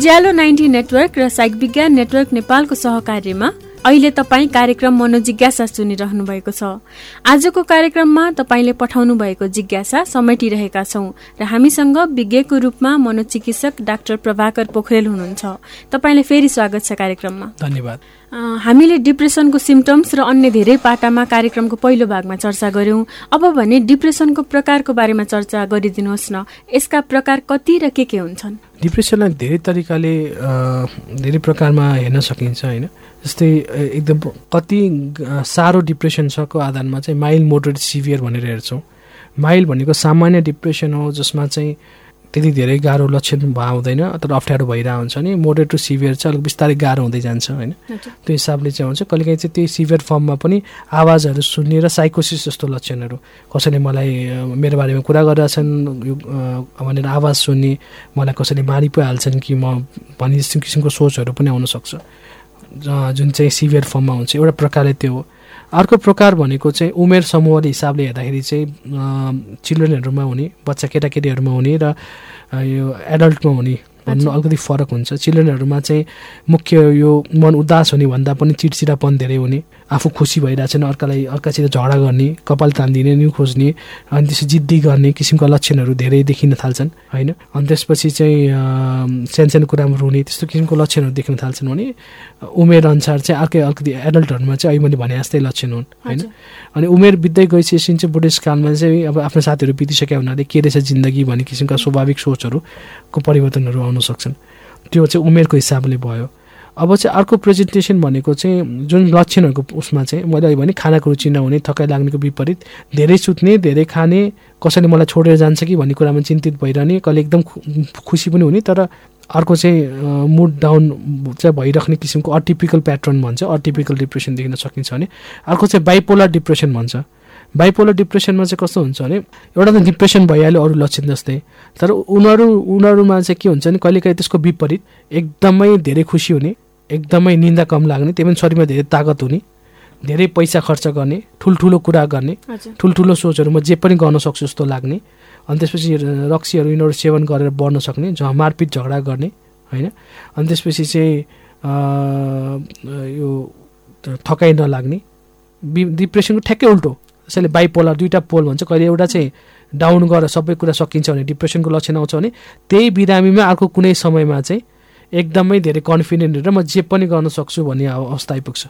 उज्यालो ninety network र psych Vigyan network नेपालको सहकार्यमा अहिले तपाईँ कार्यक्रम मनोजिज्ञासा सुनिरहनु भएको छ। आजको कार्यक्रममा तपाईँले पठाउनु भएको जिज्ञासा समेटिरहेका छौँ र हामीसँग विज्ञको रूपमा मनोचिकित्सक डाक्टर प्रभाकर पोखरेल हुनुहुन्छ। तपाईँलाई फेरि स्वागत छ कार्यक्रममा। धन्यवाद। हामीले डिप्रेसनको सिम्टम्स र अन्य धेरै पाटामा कार्यक्रमको पहिलो भागमा चर्चा गऱ्यौँ। अब भने डिप्रेसनको प्रकारको बारेमा चर्चा गरिदिनुहोस् न। यसका प्रकार कति र के के हुन्छन्? डिप्रेसनलाई धेरै तरिकाले धेरै प्रकारमा हेर्न सकिन्छ होइन? जस्तै एकदम कति साह्रो डिप्रेसन छको आधारमा चाहिँ माइल्ड मोडरेट सिभियर भनेर हेर्छौँ। माइल्ड भनेको सामान्य डिप्रेसन हो जसमा चाहिँ त्यति धेरै गाह्रो लक्षण भए हुँदैन तर अप्ठ्यारो भइरहेको हुन्छ नि। मोडरेट टु सिभियर चाहिँ अलिक बिस्तारै गाह्रो हुँदै जान्छ होइन। त्यो हिसाबले चाहिँ हुन्छ। कहिलेकाहीँ चाहिँ त्यही सिभियर फर्ममा पनि आवाजहरू सुन्ने र साइकोसिस जस्तो लक्षणहरू। कसैले मलाई मेरो बारेमा कुरा गरिरहेछन् भनेर आवाज सुन्ने मलाई कसैले मारि पो हाल्छन् कि म भन्ने किसिमको सोचहरू पनि आउनसक्छ जुन चाहिँ सिभियर फर्ममा हुन्छ एउटा प्रकारले त्यो हो। अर्को प्रकार भनेको चाहिँ उमेर समूहले हिसाबले हेर्दाखेरि चाहिँ चिल्ड्रेनहरूमा हुने बच्चा केटाकेटीहरूमा हुने र यो एडल्टमा हुने भन्नु अलिकति फरक हुन्छ। चिल्ड्रेनहरूमा चाहिँ मुख्य यो मन उदास हुने भन्दा पनि चिडचिडापन धेरै हुने। आफू खुसी भइरहेको छैन अर्कालाई अर्कासित झगडा गर्ने कपाल तानिदिने न्यु खोज्ने अनि त्यसपछि जिद्दी गर्ने किसिमका लक्षणहरू धेरै देखिन थाल्छन् होइन? अनि त्यसपछि चाहिँ सानो कुरामा रुने त्यस्तो किसिमको लक्षणहरू देखिन थाल्छन् भने उमेर अनुसार चाहिँ अर्कै अलिकति एडल्टहरूमा चाहिँ अहिले मैले भने जस्तै लक्षण हुन् होइन? अनि उमेर बित्दै गइसकेपछि चाहिँ बुढेसकालमा चाहिँ अब आफ्नो साथीहरू बितिसक्यो हुनाले के रहेछ जिन्दगी भन्ने किसिमका स्वाभाविक सोचहरूको परिवर्तनहरू आउन सक्छन्। त्यो चाहिँ उमेरको हिसाबले भयो। अब चाहिँ अर्को प्रेजेन्टेसन भनेको चाहिँ जुन लक्षणहरूको उसमा चाहिँ मैले भने खानाको रुचि नहुने थकाइ लाग्नेको विपरीत धेरै सुत्ने धेरै खाने कसैले मलाई छोडेर जान्छ कि भन्ने कुरामा चिन्तित भइरहने कहिले एकदम खुसी पनि हुने तर अर्को चाहिँ मुड डाउन चाहिँ भइराख्ने किसिमको अटिपिकल प्याटर्न भन्छ अटिपिकल डिप्रेसन देखिन सकिन्छ भने। अर्को चाहिँ बाइपोलर डिप्रेसन भन्छ। बाइपोलर डिप्रेसनमा चाहिँ कस्तो हुन्छ भने एउटा त डिप्रेसन भइहाल्यो अरू लक्षण जस्तै। तर उनीहरू उनीहरूमा चाहिँ के हुन्छ भने कहिलेकाहीँ त्यसको विपरीत एकदमै धेरै खुसी हुने एकदमै निन्दा कम लाग्ने त्यही पनि शरीरमा धेरै तागत हुने धेरै पैसा खर्च गर्ने ठुल्ठुलो कुरा गर्ने ठुल्ठुलो सोचहरू म जे पनि गर्न सक्छु जस्तो लाग्ने अनि त्यसपछि रक्सीहरू यिनीहरू सेवन गरेर बढ्न सक्ने झ मारपिट झगडा गर्ने होइन? अनि त्यसपछि चाहिँ यो थकाइ नलाग्ने डिप्रेसनको ठ्याक्कै उल्टो। त्यसैले बाइपोलर दुईवटा पोल भन्छ कहिले एउटा चाहिँ डाउन गरेर सबै कुरा सकिन्छ भने डिप्रेसनको लक्षण आउँछ भने त्यही बिरामीमा अर्को कुनै समयमा चाहिँ एकदमै धेरै कन्फिडेन्ट र म जे पनि गर्न सक्छु भन्ने अवस्था आइपुग्छ।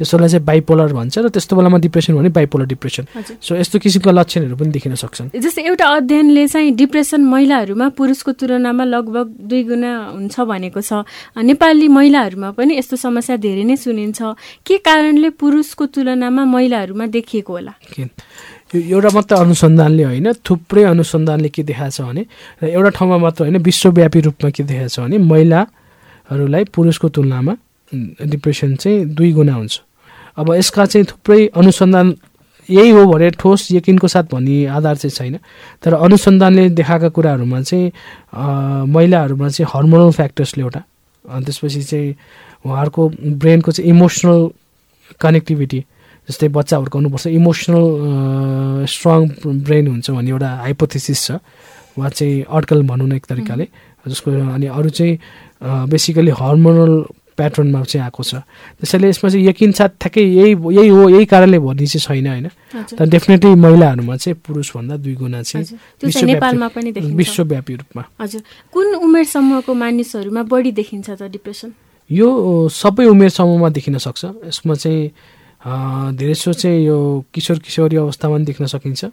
त्यसोलाई चाहिँ बाइपोलर भन्छ र त्यस्तो बेलामा डिप्रेसन भने बाइपोलर डिप्रेसन सो यस्तो किसिमका लक्षणहरू पनि देखिन सक्छन्। जस्तै एउटा अध्ययनले चाहिँ डिप्रेसन महिलाहरूमा पुरुषको तुलनामा लगभग दुई गुणा हुन्छ भनेको छ। नेपाली महिलाहरूमा पनि यस्तो समस्या धेरै नै सुनिन्छ। के कारणले पुरुषको तुलनामा महिलाहरूमा देखिएको होला? यो एउटा मात्र अनुसन्धानले होइन थुप्रै अनुसन्धानले के देखाएको छ भने र एउटा ठाउँमा मात्र होइन विश्वव्यापी रूपमा के देखाएको छ भने महिलाहरूलाई पुरुषको तुलनामा डिप्रेसन चाहिँ दुई गुणा हुन्छ। अब यसका चाहिँ थुप्रै अनुसन्धान यही हो भने ठोस यकिनको साथ भन्ने आधार चाहिँ छैन। तर अनुसन्धानले देखाएका कुराहरूमा चाहिँ महिलाहरूमा चाहिँ हर्मोनल फ्याक्टर्सले एउटा त्यसपछि चाहिँ उहाँहरूको ब्रेनको चाहिँ इमोसनल कनेक्टिभिटी जस्तै बच्चा हुर्काउनुपर्छ। इमोसनल स्ट्रङ ब्रेन हुन्छ भन्ने एउटा हाइपोथेसिस छ। वा चाहिँ अड्कल भनौँ न एक तरिकाले। जसको अनि अरू चाहिँ बेसिकली हर्मोनल प्याटर्नमा चाहिँ आएको छ। त्यसैले यसमा चाहिँ यकिन साथ ठ्याक्कै यही यही हो यही कारणले भन्ने चाहिँ छैन होइन। तर डेफिनेटली महिलाहरूमा चाहिँ पुरुषभन्दा दुई गुणा चाहिँ नेपालमा पनि विश्वव्यापी रूपमा। हजुर। कुन उमेर समूहको मानिसहरूमा बढी देखिन्छ त डिप्रेसन? यो सबै उमेर समूहमा देखिन सक्छ। यसमा चाहिँ धेरैसो चाहिँ यो किशोर किशोरी अवस्थामा पनि देख्न सकिन्छ।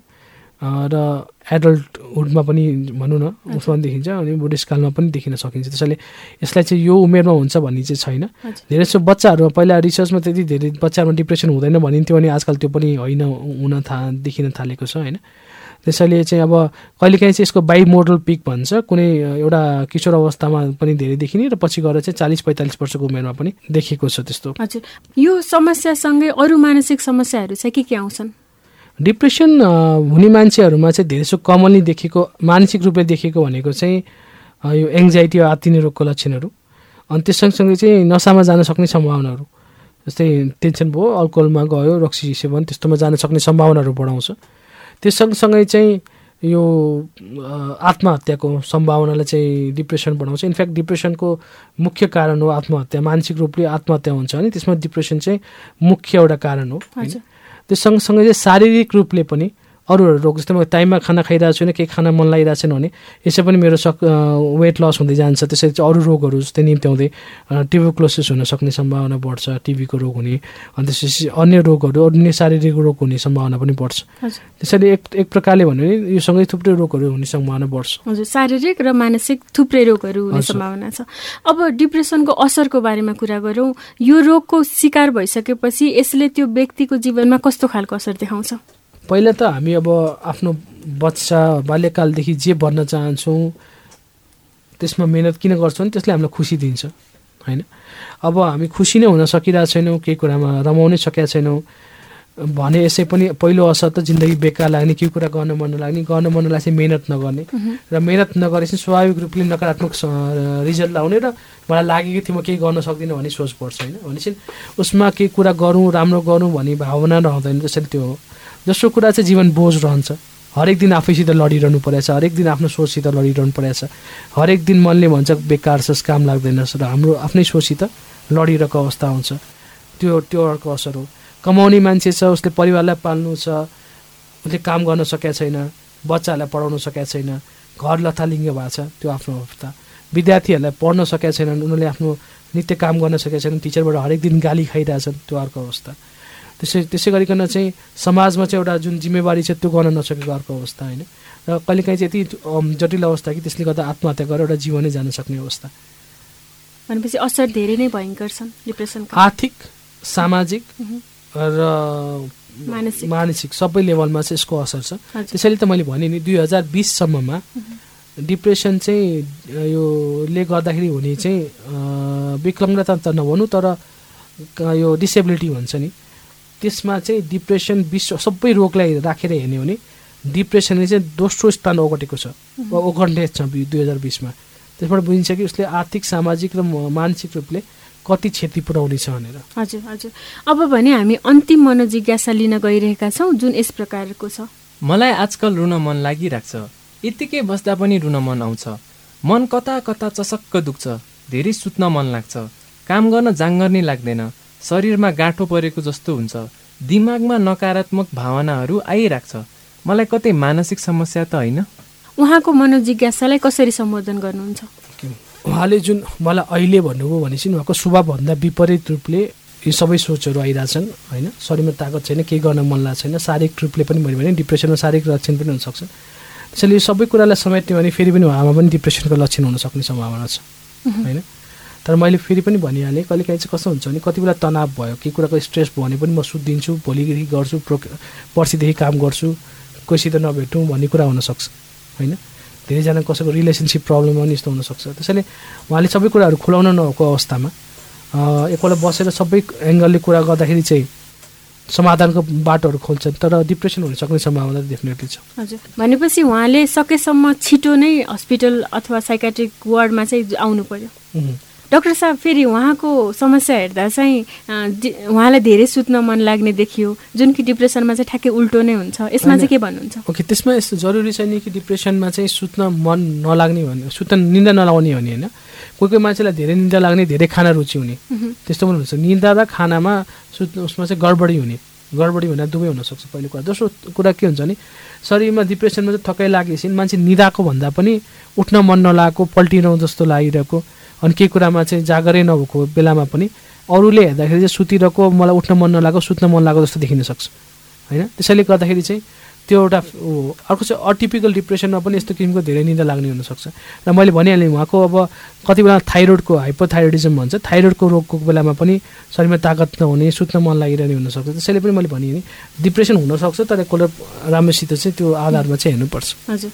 र एडल्टहुडमा पनि भनौँ न उसमा पनि देखिन्छ अनि बुढेसकालमा पनि देखिन सकिन्छ। त्यसैले यसलाई चाहिँ यो उमेरमा हुन्छ भन्ने चाहिँ छैन। धेरै जस्तो बच्चाहरूमा पहिला रिसर्चमा त्यति धेरै बच्चाहरूमा डिप्रेसन हुँदैन भनिन्थ्यो भने आजकल त्यो पनि होइन हुन था देखिन थालेको छ होइन। त्यसैले चाहिँ अब कहिलेकाहीँ चाहिँ यसको बाई मोडल पिक भन्छ कुनै एउटा किशोर अवस्थामा पनि धेरै देखिने र पछि गएर चाहिँ चालिस पैँतालिस वर्षको उमेरमा पनि देखिएको छ त्यस्तो। हजुर। यो समस्यासँगै अरू मानसिक समस्याहरू चाहिँ के के आउँछन्? डिप्रेसन हुने मान्छेहरूमा चाहिँ धेरैसो कमनली देखेको मानसिक रूपले देखेको भनेको चाहिँ यो एङ्जाइटी वा आत्तिने रोगको लक्षणहरू। अनि त्यस सँगसँगै चाहिँ नसामा जान सक्ने सम्भावनाहरू। जस्तै टेन्सन भयो अल्कोहलमा गयो रक्सी सेवन त्यस्तोमा जान सक्ने सम्भावनाहरू बढाउँछ। त्यो सँगसँगै चाहिँ यो आत्महत्याको सम्भावनालाई चाहिँ डिप्रेसन बढाउँछ। इनफ्याक्ट डिप्रेसनको मुख्य कारण हो आत्महत्या। मानसिक रूपले आत्महत्या हुन्छ भने त्यसमा डिप्रेसन चाहिँ मुख्य एउटा कारण हो। होइन त्यो सँगसँगै चाहिँ शारीरिक रूपले पनि अरूहरू रोग जस्तै म टाइममा खाना खाइरहेको छुइनँ केही खाना मन लागिरहेको छैन भने यसै पनि मेरो सक वेट लस हुँदै जान्छ। त्यसरी चाहिँ अरू रोगहरू जस्तै निम्त्याउँदै ट्युबोक्लोसिस हुन सक्ने सम्भावना बढ्छ टिभीको रोग हुने अनि त्यसपछि अन्य रोगहरू अन्य शारीरिक रोग हुने सम्भावना पनि बढ्छ। त्यसैले एक एक प्रकारले भन्यो भने यो सँगै थुप्रै रोगहरू हुने सम्भावना बढ्छ। हजुर शारीरिक र मानसिक थुप्रै रोगहरू हुने सम्भावना छ। अब डिप्रेसनको असरको बारेमा कुरा गरौँ। यो रोगको शिकार भइसकेपछि यसले त्यो व्यक्तिको जीवनमा कस्तो खालको असर देखाउँछ? पहिला त हामी अब आफ्नो बच्चा बाल्यकालदेखि जे भन्न चाहन्छौँ त्यसमा मिहिनेत किन गर्छौँ त्यसले हामीलाई खुसी दिन्छ होइन? अब हामी खुसी नै हुन सकिरहेको छैनौँ केही कुरामा रमाउनै सकेका छैनौँ। भने यसै पनि पहिलो असर त जिन्दगी बेकार लाग्ने केही कुरा गर्न मन नलाग्ने गर्न मन लाग्ने मिहिनेत नगर्ने। र मिहिनेत नगरेपछि स्वाभाविक रूपले नकारात्मक रिजल्ट आउने र मलाई लागेको थियो म केही गर्न सक्दिनँ भन्ने सोच पर्छ होइन? भनेपछि उसमा केही कुरा गरौँ राम्रो गरौँ भन्ने भावना रहँदैन त्यसरी त्यो दोस्रो कुरा चाहिँ जीवन बोझ रहन्छ। हरेक दिन आफैसित लडिरहनु परेछ हरेक दिन आफ्नो सोचसित लडिरहनु परेछ। हरेक दिन मनले भन्छ बेकार छस् काम लाग्दैनस् र हाम्रो आफ्नै सोचसित लडिरहेको अवस्था हुन्छ। त्यो त्यो अर्को असर हो। कमाउने मान्छे छ उसले परिवारलाई पाल्नु छ उसले काम गर्न सकेका छैन बच्चाहरूलाई पढाउन सकेका छैन घर लथालिङ्ग भएको छ त्यो आफ्नो अवस्था। विद्यार्थीहरूलाई पढ्न सकेका छैनन् उनीहरूले आफ्नो नित्य काम गर्न सकेका छैनन् टिचरबाट हरेक दिन गाली खाइरहेछन् त्यो अर्को अवस्था। त्यसै त्यसै गरिकन चाहिँ समाजमा चाहिँ एउटा जुन जिम्मेवारी छ त्यो गर्न नसकेको अर्को अवस्था होइन? र कहिलेकाहीँ चाहिँ यति जटिल अवस्था कि त्यसले गर्दा आत्महत्या गरेर एउटा जीवनै जान सक्ने अवस्था। भनेपछि असर धेरै नै भयङ्कर छन् डिप्रेसन आर्थिक सामाजिक र मानसिक। मानसिक सबै लेभलमा चाहिँ यसको असर छ। त्यसैले त मैले भने नि दुई हजार बिससम्ममा डिप्रेसन चाहिँ यो ले गर्दाखेरि हुने चाहिँ विकलाङ्गता त नभनौँ तर यो डिसेबिलिटी भन्छ नि। त्यसमा चाहिँ डिप्रेसन विश्व सबै रोगलाई राखेर हेर्ने हो भने डिप्रेसनले चाहिँ दोस्रो स्थान ओगटेको छ। ओगट्ने छ दुई हजार बिसमा। त्यसबाट बुझिन्छ कि उसले आर्थिक सामाजिक र मानसिक रूपले कति क्षति पुर्याउनेछ भनेर। हजुर हजुर। अब भने हामी अन्तिम मनोजिज्ञासा लिन गइरहेका छौँ। जुन यस प्रकारको छ। मलाई आजकल रुन मन लागिरहेको छ यत्तिकै बस्दा पनि रुन मन आउँछ। मन कता कता चसक्क दुख्छ। धेरै सुत्न मन लाग्छ। काम गर्न जाँगर नै लाग्दैन। शरीरमा गाँठो परेको जस्तो हुन्छ। दिमागमा नकारात्मक भावनाहरू आइरहेको छ मलाई कतै मानसिक समस्या त होइन? उहाँको मनोजिज्ञासालाई कसरी सम्बोधन गर्नुहुन्छ? उहाँले जुन मलाई अहिले भन्नुभयो भनेपछि उहाँको स्वभावभन्दा विपरीत रूपले यी सबै सोचहरू आइरहेछन् होइन? शरीरमा तागत छैन केही गर्न मन लागेको छैन। शारीरिक रूपले पनि मैले भने डिप्रेसनमा शारीरिक लक्षण पनि हुनसक्छ। त्यसैले यो सबै कुरालाई समेट्ने भने फेरि पनि उहाँमा पनि डिप्रेसनको लक्षण हुन सक्ने सम्भावना छ होइन? तर मैले फेरि पनि भनिहालेँ कहिले काहीँ चाहिँ कस्तो हुन्छ भने कति बेला तनाव भयो केही कुराको स्ट्रेस भयो भने पनि म सुत्दिन्छु भोलिदेखि गर्छु प्रो पर्सिदेखि काम गर्छु कोहीसित नभेटौँ भन्ने कुरा हुनसक्छ होइन? धेरैजना कसैको रिलेसनसिप प्रब्लम पनि यस्तो हुनसक्छ। त्यसैले उहाँले सबै कुराहरू खुलाउन नभएको अवस्थामा एकपल्ट बसेर सबै एङ्गलले कुरा गर्दाखेरि चाहिँ समाधानको बाटोहरू खोल्छन् तर डिप्रेसन हुन सक्ने सम्भावना डेफिनेटली छ। हजुर। भनेपछि उहाँले सकेसम्म छिटो नै हस्पिटल अथवा साइकाट्रिक वार्डमा चाहिँ आउनु पर्यो। डाक्टर साहब फेरि उहाँको समस्या हेर्दा चाहिँ उहाँलाई धेरै सुत्न मन लाग्ने देखियो। जुन कि डिप्रेसनमा चाहिँ ठ्याक्कै उल्टो नै हुन्छ। यसमा चाहिँ के भन्नुहुन्छ? ओके त्यसमा यस्तो जरुरी छैन कि डिप्रेसनमा चाहिँ सुत्न मन नलाग्ने भने सुत्न निन्दा नलाउने भने होइन? कोही कोही मान्छेलाई धेरै निन्दा लाग्ने धेरै खाना रुचि हुने। त्यस्तो पनि हुन्छ। निन्दा र खानामा सुत्नु उसमा चाहिँ गडबडी हुने। गडबडी हुँदा दुवै हुनसक्छ पहिलो कुरा। दोस्रो कुरा के हुन्छ भने शरीरमा डिप्रेसनमा चाहिँ थकाइ लागेपछि मान्छे निदाको भन्दा पनि उठ्न मन नलागेको पल्टिरहँ जस्तो लागिरहेको अनि केही कुरामा चाहिँ जागरै नभएको बेलामा पनि अरूले हेर्दाखेरि चाहिँ सुतिरहेको मलाई उठ्न मन नलागेको सुत्न मन लागेको जस्तो देखिन सक्छ। होइन? त्यसैले गर्दाखेरि चाहिँ त्यो एउटा अर्को चाहिँ अटिपिकल डिप्रेसनमा पनि यस्तो किसिमको धेरै निन्दा लाग्ने हुनसक्छ। र मैले भनिहालेँ उहाँको अब कति बेला थाइरोइडको हाइपोथाइरोइडिजम भन्छ थाइरोइडको रोगको बेलामा पनि शरीरमा तागत नहुने सुत्न मन लागिरहने हुनसक्छ। त्यसैले पनि मैले भने डिप्रेसन हुनसक्छ तर एकपल्ट राम्रोसित चाहिँ त्यो आधारमा चाहिँ हेर्नुपर्छ। हजुर।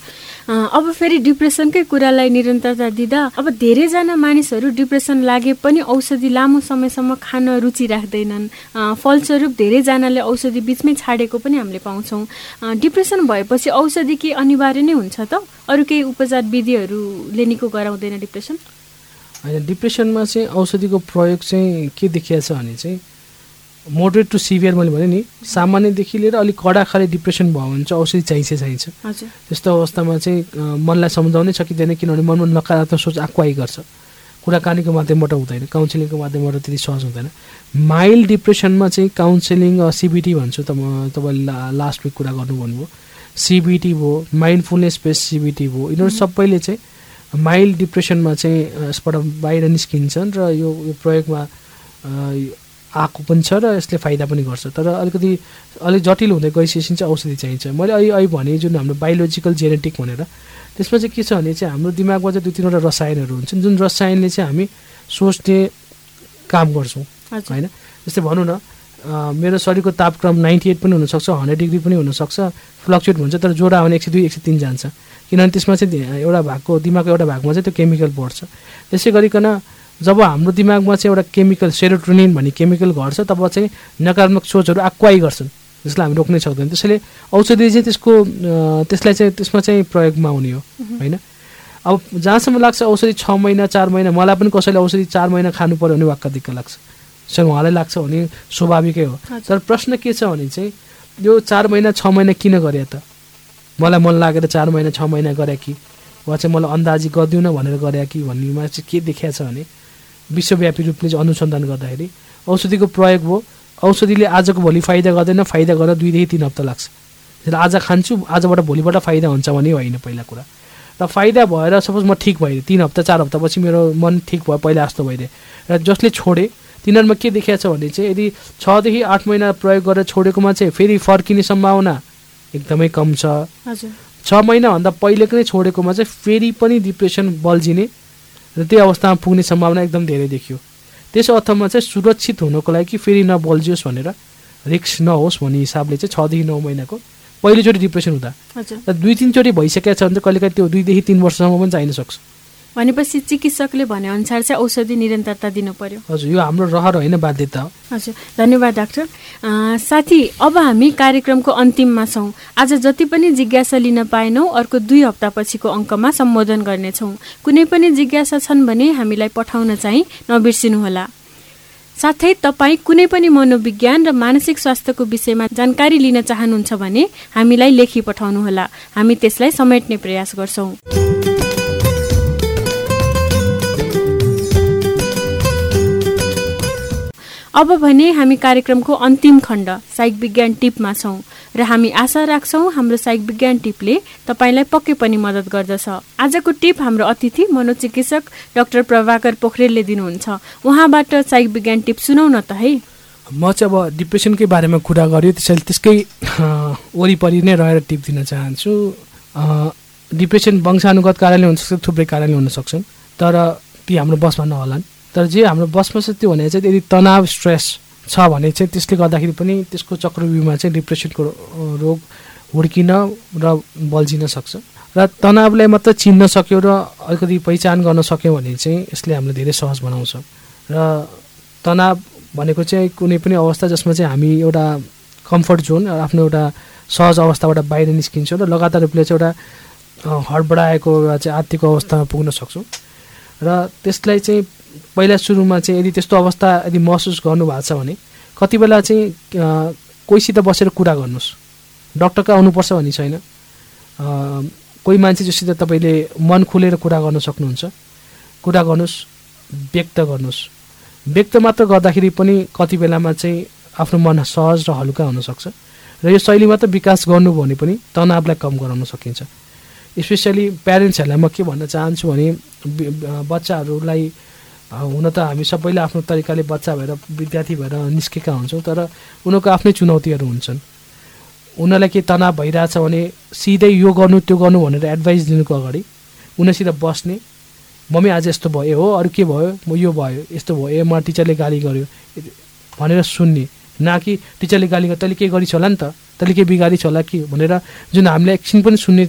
अब फेरि डिप्रेसनकै कुरालाई निरन्तरता दिँदा अब धेरैजना मानिसहरू डिप्रेसन लागे पनि औषधि लामो समयसम्म खान रुचि राख्दैनन्। फलस्वरूप धेरैजनाले औषधि बिचमै छाडेको पनि हामीले पाउँछौँ। डिप्रेसन भएपछि औषधि के अनिवार्य नै हुन्छ त? अरू केही उपचार विधिहरूले निको गराउँदैन डिप्रेसन? होइन डिप्रेसनमा चाहिँ औषधिको प्रयोग चाहिँ के देखिया छ भने चाहिँ मोडरेट टु सिभियर मैले भने नि सामान्यदेखि लिएर अलिक कडा खाले डिप्रेसन भयो भने चाहिँ औषधि चाहिन्छ चाहिन्छ। त्यस्तो अवस्थामा चाहिँ मनलाई सम्झाउनै सकिँदैन किनभने मनमा नकारात्मक सोच आक्वाई गर्छ। कुराकानीको माध्यमबाट हुँदैन काउन्सिलिङको माध्यमबाट त्यति सहज हुँदैन। माइल्ड डिप्रेसनमा चाहिँ काउन्सिलिङ सिबिटी भन्छु त म तपाईँले ला लास्ट विक कुरा गर्नु भन्नुभयो। सिबिटी भयो माइन्डफुलनेस बेस सिबिटी भयो यिनीहरू सबैले चाहिँ माइल्ड डिप्रेसनमा चाहिँ यसबाट बाहिर निस्किन्छन् र यो यो प्रयोगमा आएको पनि छ र यसले फाइदा पनि गर्छ। तर अलिकति अलिक जटिल हुँदै गइसकेपछि चाहिँ औषधि चाहिन्छ। मैले अहिले अहिले भने जुन हाम्रो बायोलोजिकल जेनेटिक भनेर त्यसमा चाहिँ के छ भने चाहिँ हाम्रो दिमागमा चाहिँ दुई तिनवटा रसायनहरू हुन्छन्। जुन रसायनले चाहिँ हामी सोच्ने काम गर्छौँ होइन? जस्तै भनौँ न मेरो शरीरको तापक्रम नाइन्टी एट पनि हुनसक्छ हन्ड्रेड डिग्री पनि हुनसक्छ फ्लक्चुएट हुन्छ तर ज्वरो आउने एक सय दुई एक सय तिन जान्छ। किनभने त्यसमा चाहिँ एउटा भागको दिमागको एउटा भागमा चाहिँ त्यो केमिकल बढ्छ। त्यसै गरिकन जब हाम्रो दिमागमा चाहिँ एउटा केमिकल सेरोटोनिन भन्ने केमिकल घट्छ तब चाहिँ नकारात्मक सोचहरू आक्वाई गर्छन्। जसलाई हामी रोक्नै सक्दैन। त्यसैले औषधि चाहिँ त्यसको त्यसलाई चाहिँ त्यसमा चाहिँ प्रयोगमा हुने हो होइन? अब जहाँसम्म लाग्छ औषधि छ महिना चार महिना मलाई पनि कसैले औषधि चार महिना खानु पऱ्यो भने वाक्क दिक्क लाग्छ। सर उहाँलाई लाग्छ भने स्वाभाविकै हो। तर प्रश्न के छ भने चाहिँ यो चार महिना छ महिना किन गरे त? मलाई मन लागेर चार महिना छ महिना गरे कि? वा चाहिँ मलाई अन्दाजी गरिदिउन भनेर गरे कि भन्नेमा चाहिँ के देखिया छ भने विश्वव्यापी रूपले चाहिँ अनुसन्धान गर्दाखेरि औषधिको प्रयोग भयो औषधिले आजको भोलि फाइदा गर्दैन फाइदा गरेर दुईदेखि तिन हप्ता लाग्छ। त्यसले आज खान्छु आजबाट भोलिबाट फाइदा हुन्छ भने होइन पहिला कुरा। र फाइदा भएर सपोज म ठिक भइदिएँ तिन हप्ता चार हप्तापछि मेरो मन ठिक भयो पहिला जस्तो भइदिएँ। र जसले छोडे तिनीहरूमा के देखिया छ भने चाहिँ यदि छदेखि आठ महिना प्रयोग गरेर छोडेकोमा चाहिँ फेरि फर्किने सम्भावना एकदमै कम छ। छ महिनाभन्दा पहिलेको नै छोडेकोमा चाहिँ फेरि पनि डिप्रेसन बल्झिने र त्यो अवस्थामा पुग्ने सम्भावना एकदम धेरै देखियो। त्यस अर्थमा चाहिँ सुरक्षित हुनको लागि कि फेरि नबल्झियोस् भनेर रिक्स नहोस् भन्ने हिसाबले चाहिँ छदेखि नौ महिनाको पहिलोचोटि डिप्रेसन हुँदा र दुई तिनचोटि भइसकेको छ भने चाहिँ कहिलेकाहीँ त्यो दुईदेखि तिन वर्षसम्म पनि चाहिन सक्छ भनेपछि चिकित्सकले भनेअनुसार चाहिँ औषधि निरन्तरता दिनु पर्यो हजुर यो हाम्रो रहर होइन बाध्यता हो। हजुर धन्यवाद डाक्टर। साथी अब हामी कार्यक्रमको अन्तिममा छौँ। आज जति पनि जिज्ञासा लिन पाएनौँ अर्को दुई हप्तापछिको अङ्कमा सम्बोधन गर्नेछौँ। कुनै पनि जिज्ञासा छन् भने हामीलाई पठाउन चाहिँ नबिर्सिनुहोला। साथै तपाईँ कुनै पनि मनोविज्ञान र मानसिक स्वास्थ्यको विषयमा जानकारी लिन चाहनुहुन्छ भने हामीलाई लेखी पठाउनुहोला। हामी त्यसलाई समेट्ने प्रयास गर्छौँ। अब भने हामी कार्यक्रमको अन्तिम खण्ड साइक विज्ञान टिपमा छौँ र हामी आशा राख्छौँ हाम्रो साइक विज्ञान टिपले तपाईँलाई पक्कै पनि मद्दत गर्दछ। आजको टिप हाम्रो अतिथि मनोचिकित्सक डाक्टर प्रभाकर पोखरेलले दिनुहुन्छ। उहाँबाट साइक विज्ञान टिप सुनौ न त है? म चाहिँ अब डिप्रेसनकै बारेमा कुरा गऱ्यो त्यसैले त्यसकै वरिपरि नै रहेर टिप दिन चाहन्छु। डिप्रेसन वंशानुगत कारणले हुनसक्छ थुप्रै कारणले हुनसक्छन्। तर ती हाम्रो बसमा नहोलान्। तर जे हाम्रो बसमा छ त्यो भने चाहिँ यदि तनाव स्ट्रेस छ भने चाहिँ त्यसले गर्दाखेरि पनि त्यसको चक्रव्यूहमा चाहिँ डिप्रेसनको रोग हुर्किन र बल्झिन सक्छ। र तनावलाई मात्र चिन्न सक्यो र अलिकति पहिचान गर्न सक्यो भने चाहिँ यसले हामीलाई धेरै सहज बनाउँछ। र तनाव भनेको चाहिँ कुनै पनि अवस्था जसमा चाहिँ हामी एउटा कम्फर्ट जोन आफ्नो एउटा सहज अवस्थाबाट बाहिर निस्किन्छौँ र लगातार रूपले चाहिँ एउटा हडबडाएको चाहिँ आत्तिको अवस्थामा पुग्न सक्छौँ। र त्यसलाई चाहिँ पहिला सुरुमा चाहिँ यदि त्यस्तो अवस्था यदि महसुस गर्नुभएको छ भने कति बेला चाहिँ कोहीसित बसेर कुरा गर्नुहोस्। डक्टरका आउनुपर्छ भन्ने छैन। कोही मान्छे जसित तपाईँले मन खुलेर कुरा गर्न सक्नुहुन्छ। कुरा गर्नुहोस् व्यक्त गर्नुहोस्। व्यक्त मात्र गर्दाखेरि पनि कति बेलामा चाहिँ आफ्नो मन सहज र हलुका हुनसक्छ। र यो शैली मात्र विकास गर्नु भने पनि तनावलाई कम गराउन सकिन्छ। स्पेसली प्यारेन्ट्सहरूलाई म के भन्न चाहन्छु भने बच्चाहरूलाई हुन त हामी सबैले आफ्नो तरिकाले बच्चा भएर विद्यार्थी भएर निस्केका हुन्छौँ तर उनीहरूको आफ्नै चुनौतीहरू हुन्छन्। उनीहरूलाई के तनाव भइरहेछ भने सिधै यो गर्नु त्यो गर्नु भनेर एडभाइस दिनुको अगाडि उनीहरूसित बस्ने मम्मी आज यस्तो भयो हो अरू के भयो? म यो भयो यस्तो भयो ए म टिचरले गाली गर्यो। भनेर सुन्ने। न कि टिचरले गाली गर्यो तैँले के गरिस् होला नि त? तैँले के बिगारिस् होला कि? भनेर जुन हामीले एकछिन पनि सुन्ने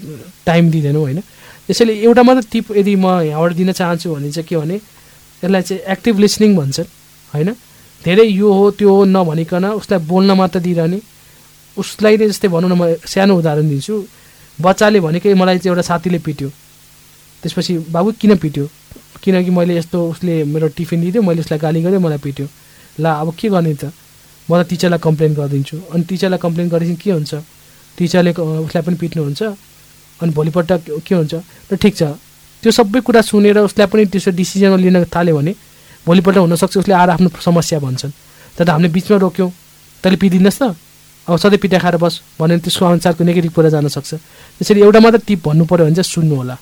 टाइम दिँदैनौँ होइन? त्यसैले एउटा मात्र टिप यदि म यहाँबाट दिन चाहन्छु भने चाहिँ के भने यसलाई चाहिँ एक्टिभ लिसनिङ भन्छन् होइन? धेरै यो हो त्यो हो नभनिकन उसलाई बोल्न मात्र दिइरहने। उसलाई नै जस्तै भनौँ न म सानो उदाहरण दिन्छु। बच्चाले भनेकै मलाई चाहिँ एउटा साथीले पिट्यो। त्यसपछि बाबु किन पिट्यो? किनकि मैले यस्तो उसले मेरो टिफिन दिइदियो मैले उसलाई गाली गरेँ मलाई पिट्यो। ल अब के गर्ने त? म त टिचरलाई कम्प्लेन गरिदिन्छु। अनि टिचरलाई कम्प्लेन गरेपछि के हुन्छ? टिचरले उसलाई पनि पिट्नुहुन्छ। अनि भोलिपल्ट के हुन्छ? र ठिक छ। त्यो सबै कुरा सुनेर उसलाई पनि त्यसो डिसिजन लिन थाल्यो भने भोलिपल्ट हुनसक्छ उसले आएर आफ्नो समस्या भन्छन्। तर हामीले बिचमा रोक्यौँ। तैँले पिदिनुहोस् न। अब सधैँ पिटा खाएर बस भनेर त्यसको अनुसारको नेगेटिभ कुरा जान सक्छ। त्यसरी एउटा मात्र टिप भन्नु पऱ्यो भने चाहिँ सुन्नु होला।